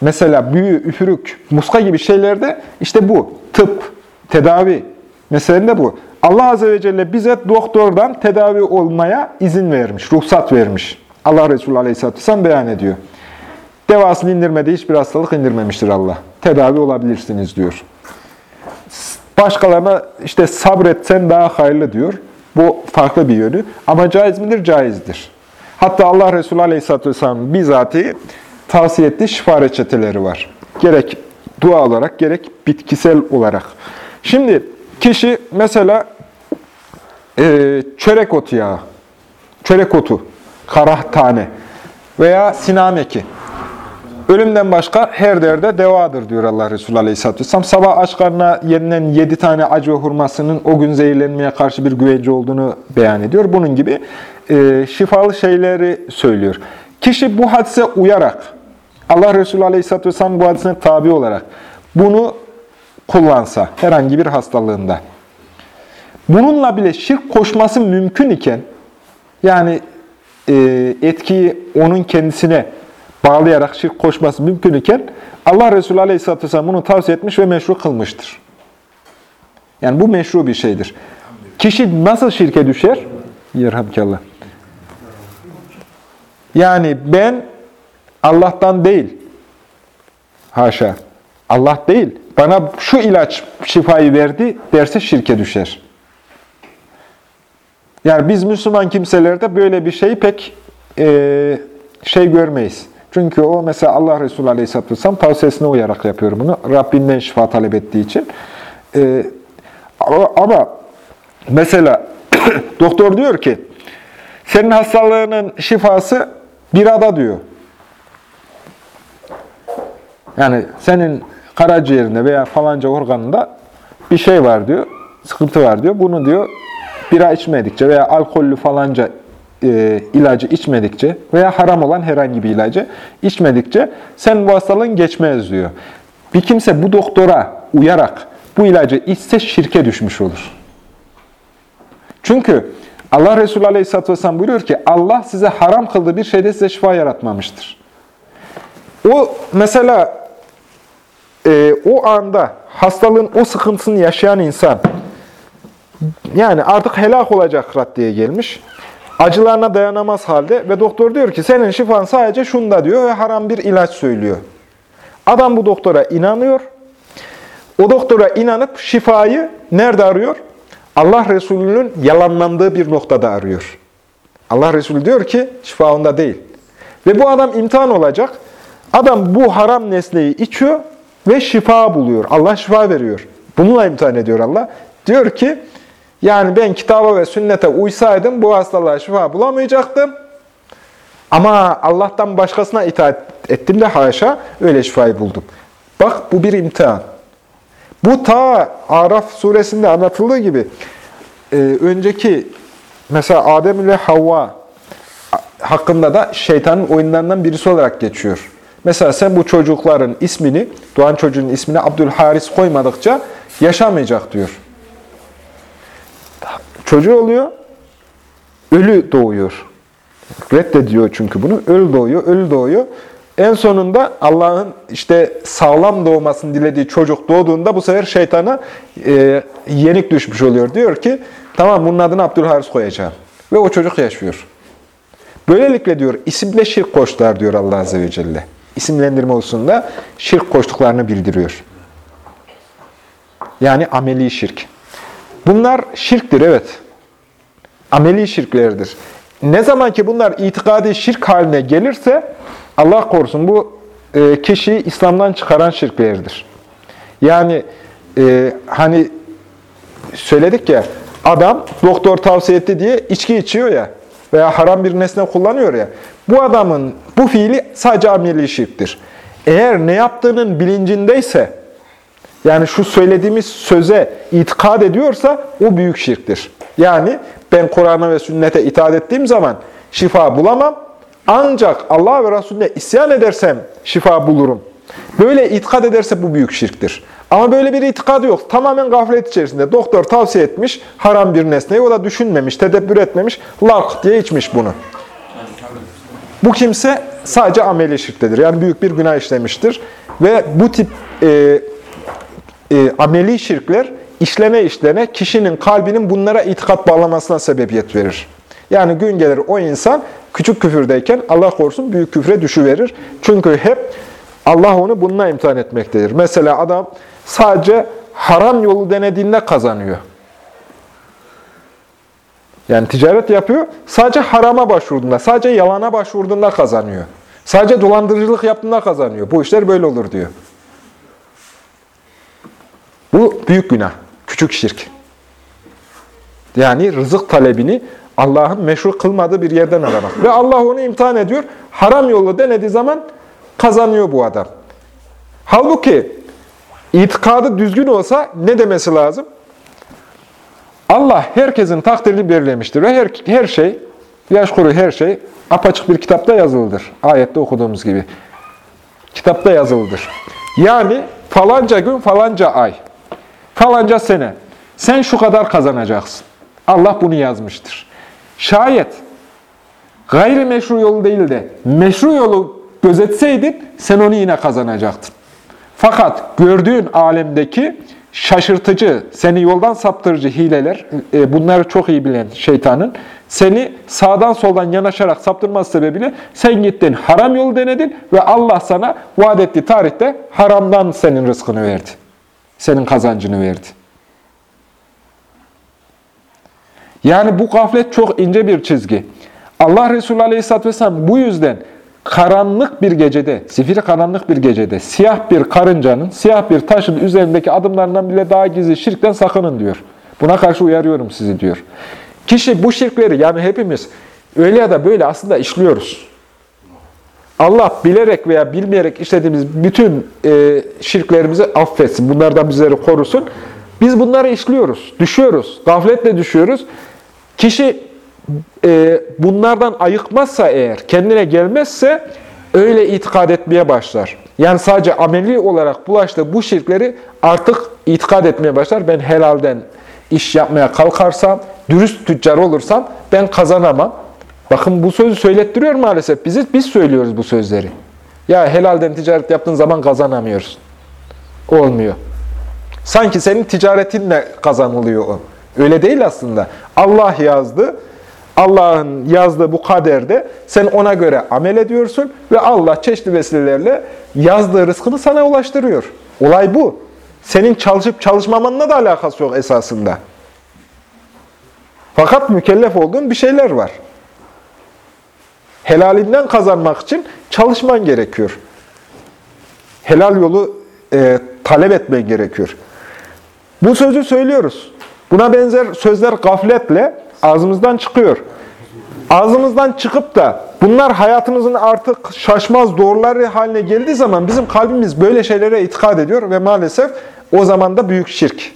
mesela büyü, üfürük, muska gibi şeylerde işte bu. Tıp, tedavi meselende bu. Allah Azze ve Celle bize doktordan tedavi olmaya izin vermiş, ruhsat vermiş. Allah Resulü Aleyhisselatü Vesselam beyan ediyor. Devasını indirmediği hiçbir hastalık indirmemiştir Allah. Tedavi olabilirsiniz diyor. Başkalarına işte sabretsen daha hayırlı diyor. Bu farklı bir yönü. Ama caiz midir? Caizdir. Hatta Allah Resulü Aleyhisselatü Vesselam'ın bizatihi tavsiye ettiği şifa reçeteleri var. Gerek dua olarak, gerek bitkisel olarak. Şimdi kişi mesela e, çörek otu yağı, çörek otu, karah tane veya sinameki. Ölümden başka her derde devadır diyor Allah Resulü Aleyhisselatü Vesselam. Sabah aç karnına yenilen yedi tane acı ve hurmasının o gün zehirlenmeye karşı bir güvence olduğunu beyan ediyor. Bunun gibi e, şifalı şeyleri söylüyor. Kişi bu hadise uyarak, Allah Resulü Aleyhisselatü Vesselam bu hadisine tabi olarak bunu kullansa herhangi bir hastalığında, bununla bile şirk koşması mümkün iken, yani e, etkiyi onun kendisine bağlayarak şirk koşması mümkün iken Allah Resulü Aleyhisselatü Vesselam bunu tavsiye etmiş ve meşru kılmıştır. Yani bu meşru bir şeydir. Kişi nasıl şirke düşer? Yerhamkallah. Yani ben Allah'tan değil, haşa, Allah değil, bana şu ilaç şifayı verdi derse şirke düşer. Yani biz Müslüman kimselerde böyle bir şeyi pek e, şey görmeyiz. Çünkü o mesela Allah Resulü Aleyhisselatü Vesselam tavsiyesine uyarak yapıyor bunu. Rabbinden şifa talep ettiği için. E, ama- ama mesela doktor diyor ki senin hastalığının şifası birada diyor. Yani senin karaciğerinde veya falanca organında bir şey var diyor, sıkıntı var diyor. Bunu diyor bira içmedikçe veya alkollü falanca e, ilacı içmedikçe veya haram olan herhangi bir ilacı içmedikçe sen bu hastalığın geçmez diyor. Bir kimse bu doktora uyarak bu ilacı içse şirke düşmüş olur. Çünkü Allah Resulü Aleyhisselatü Vesselam buyuruyor ki Allah size haram kıldığı bir şeyde size şifa yaratmamıştır. O mesela e, o anda hastalığın o sıkıntısını yaşayan insan yani artık helak olacak raddeye gelmiş. Acılarına dayanamaz halde ve doktor diyor ki senin şifan sadece şunda diyor ve haram bir ilaç söylüyor. Adam bu doktora inanıyor. O doktora inanıp şifayı nerede arıyor? Allah Resulü'nün yalanlandığı bir noktada arıyor. Allah Resulü diyor ki şifa onda değil. Ve bu adam imtihan olacak. Adam bu haram nesneyi içiyor ve şifa buluyor. Allah şifa veriyor. Bununla imtihan ediyor Allah. Diyor ki yani ben kitaba ve sünnete uysaydım bu hastalığa şifa bulamayacaktım. Ama Allah'tan başkasına itaat ettim de haşa öyle şifayı buldum. Bak bu bir imtihan. Bu ta Araf suresinde anlatıldığı gibi e, önceki mesela Adem ile Havva hakkında da şeytanın oyunlarından birisi olarak geçiyor. Mesela sen bu çocukların ismini, doğan çocuğun ismini Abdülharis koymadıkça yaşamayacak diyor. Çocuğu oluyor, ölü doğuyor. Reddediyor çünkü bunu. Ölü doğuyor, ölü doğuyor. En sonunda Allah'ın işte sağlam doğmasını dilediği çocuk doğduğunda bu sefer şeytana e, yenik düşmüş oluyor. Diyor ki, tamam bunun adını Abdülharis koyacağım. Ve o çocuk yaşıyor. Böylelikle diyor, isimle şirk koştular diyor Allah Azze ve Celle. İsimlendirme hususunda şirk koştuklarını bildiriyor. Yani ameli şirk. Bunlar şirktir, evet. Ameli şirklerdir. Ne zaman ki bunlar itikadi şirk haline gelirse, Allah korusun bu e, kişiyi İslam'dan çıkaran şirklerdir. Yani e, hani söyledik ya, adam doktor tavsiye etti diye içki içiyor ya veya haram bir nesne kullanıyor ya, bu adamın bu fiili sadece ameli şirktir. Eğer ne yaptığının bilincindeyse, yani şu söylediğimiz söze itikad ediyorsa o büyük şirktir. Yani ben Kur'an'a ve sünnete itaat ettiğim zaman şifa bulamam. Ancak Allah ve Resulüne isyan edersem şifa bulurum. Böyle itikad ederse bu büyük şirktir. Ama böyle bir itikadı yok. Tamamen gaflet içerisinde. Doktor tavsiye etmiş haram bir nesneyi. O da düşünmemiş, tedebbür etmemiş. Lak diye içmiş bunu. Bu kimse sadece ameli şirktedir. Yani büyük bir günah işlemiştir. Ve bu tip e, e, ameli şirkler işlene işlene kişinin kalbinin bunlara itikat bağlamasına sebebiyet verir. Yani gün gelir o insan küçük küfürdeyken Allah korusun büyük küfre düşüverir. Çünkü hep Allah onu bununla imtihan etmektedir. Mesela adam sadece haram yolu denediğinde kazanıyor. Yani ticaret yapıyor, sadece harama başvurduğunda, sadece yalana başvurduğunda kazanıyor. Sadece dolandırıcılık yaptığında kazanıyor. Bu işler böyle olur diyor. Bu büyük günah, küçük şirk. Yani rızık talebini Allah'ın meşru kılmadığı bir yerden aramak. Ve Allah onu imtihan ediyor. Haram yolu denediği zaman kazanıyor bu adam. Halbuki itikadı düzgün olsa ne demesi lazım? Allah herkesin takdirini belirlemiştir ve her, her şey, yaş kuru her şey apaçık bir kitapta yazılıdır. Ayette okuduğumuz gibi. Kitapta yazılıdır. Yani falanca gün, falanca ay, falanca sene sen şu kadar kazanacaksın. Allah bunu yazmıştır. Şayet gayri meşru yolu değil de meşru yolu gözetseydin sen onu yine kazanacaktın. Fakat gördüğün alemdeki şaşırtıcı, seni yoldan saptırıcı hileler, e, bunları çok iyi bilen şeytanın, seni sağdan soldan yanaşarak saptırması sebebiyle sen gittin haram yolu denedin ve Allah sana vaat ettiği tarihte haramdan senin rızkını verdi. Senin kazancını verdi. Yani bu gaflet çok ince bir çizgi. Allah Resulü Aleyhisselatü Vesselam bu yüzden karanlık bir gecede, zifiri karanlık bir gecede siyah bir karıncanın, siyah bir taşın üzerindeki adımlarından bile daha gizli şirkten sakının diyor. Buna karşı uyarıyorum sizi diyor. Kişi bu şirkleri yani hepimiz öyle ya da böyle aslında işliyoruz. Allah bilerek veya bilmeyerek işlediğimiz bütün e, şirklerimizi affetsin. Bunlardan bizleri korusun. Biz bunları işliyoruz, düşüyoruz, gafletle düşüyoruz. Kişi e, bunlardan ayıkmazsa eğer, kendine gelmezse öyle itikad etmeye başlar. Yani sadece ameli olarak bulaştığı bu şirkleri artık itikad etmeye başlar. Ben helalden iş yapmaya kalkarsam, dürüst tüccar olursam ben kazanamam. Bakın bu sözü söylettiriyor maalesef bizi. Biz söylüyoruz bu sözleri. Ya helalden ticaret yaptığın zaman kazanamıyorsun. Olmuyor. Sanki senin ticaretinle kazanılıyor o. Öyle değil aslında. Allah yazdı. Allah'ın yazdığı bu kaderde sen ona göre amel ediyorsun ve Allah çeşitli vesilelerle yazdığı rızkını sana ulaştırıyor. Olay bu. Senin çalışıp çalışmamanla da alakası yok esasında. Fakat mükellef olduğun bir şeyler var. Helalinden kazanmak için çalışman gerekiyor. Helal yolu e, talep etmen gerekiyor. Bu sözü söylüyoruz. Buna benzer sözler gafletle ağzımızdan çıkıyor. Ağzımızdan çıkıp da bunlar hayatımızın artık şaşmaz doğruları haline geldiği zaman bizim kalbimiz böyle şeylere itikad ediyor ve maalesef o zaman da büyük şirk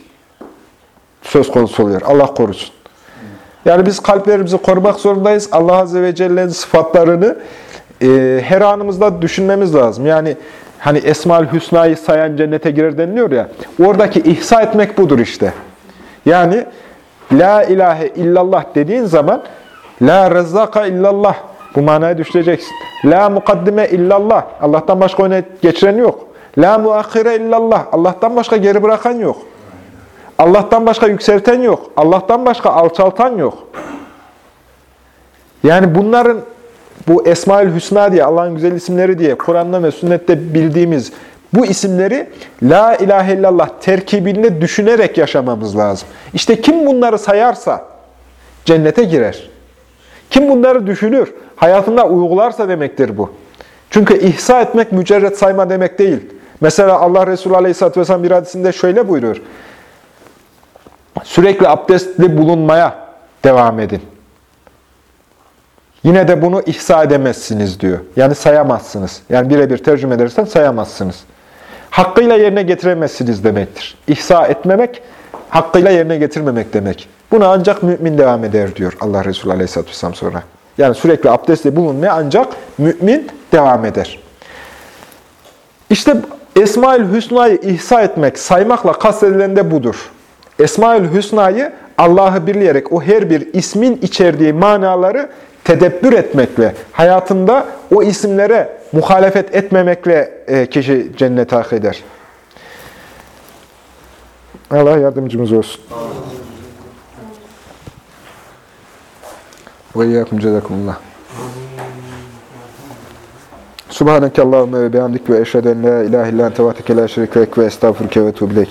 söz konusu oluyor. Allah korusun. Yani biz kalplerimizi korumak zorundayız. Allah Azze ve Celle'nin sıfatlarını e, her anımızda düşünmemiz lazım. Yani hani Esma-ül Hüsna'yı sayan cennete girer deniliyor ya. Oradaki ihsa etmek budur işte. Yani La ilahe illallah dediğin zaman La rezzaka illallah bu manaya düşeceksin. La mukaddime illallah Allah'tan başka öne geçiren yok. La muakhire illallah Allah'tan başka geri bırakan yok. Allah'tan başka yükselten yok. Allah'tan başka alçaltan yok. Yani bunların bu Esma-ül Hüsna diye, Allah'ın güzel isimleri diye Kur'an'da ve sünnette bildiğimiz bu isimleri La ilahe illallah terkibinde düşünerek yaşamamız lazım. İşte kim bunları sayarsa cennete girer. Kim bunları düşünür, hayatında uygularsa demektir bu. Çünkü ihsa etmek mücerret sayma demek değil. Mesela Allah Resulü Aleyhisselatü Vesselam bir hadisinde şöyle buyuruyor. Sürekli abdestli bulunmaya devam edin. Yine de bunu ihsa edemezsiniz diyor. Yani sayamazsınız. Yani birebir tercüme edersen sayamazsınız. Hakkıyla yerine getiremezsiniz demektir. İhsa etmemek, hakkıyla yerine getirmemek demek. Buna ancak mümin devam eder diyor Allah Resulü Aleyhisselatü Vesselam sonra. Yani sürekli abdestli bulunmaya ancak mümin devam eder. İşte Esma-ül Hüsna'yı ihsa etmek, saymakla kastedilen de budur. Esma-ül Hüsna'yı Allah'ı birleyerek o her bir ismin içerdiği manaları tedebbür etmekle, hayatında o isimlere muhalefet etmemekle e, kişi cennete hak eder. Allah yardımcımız olsun. Ve iyyakum cezakumullah. Subhaneke Allahümme ve bihamdik ve eşheden la ilahe illan tevatike la şerike ve estağfurke ve tuğbilek.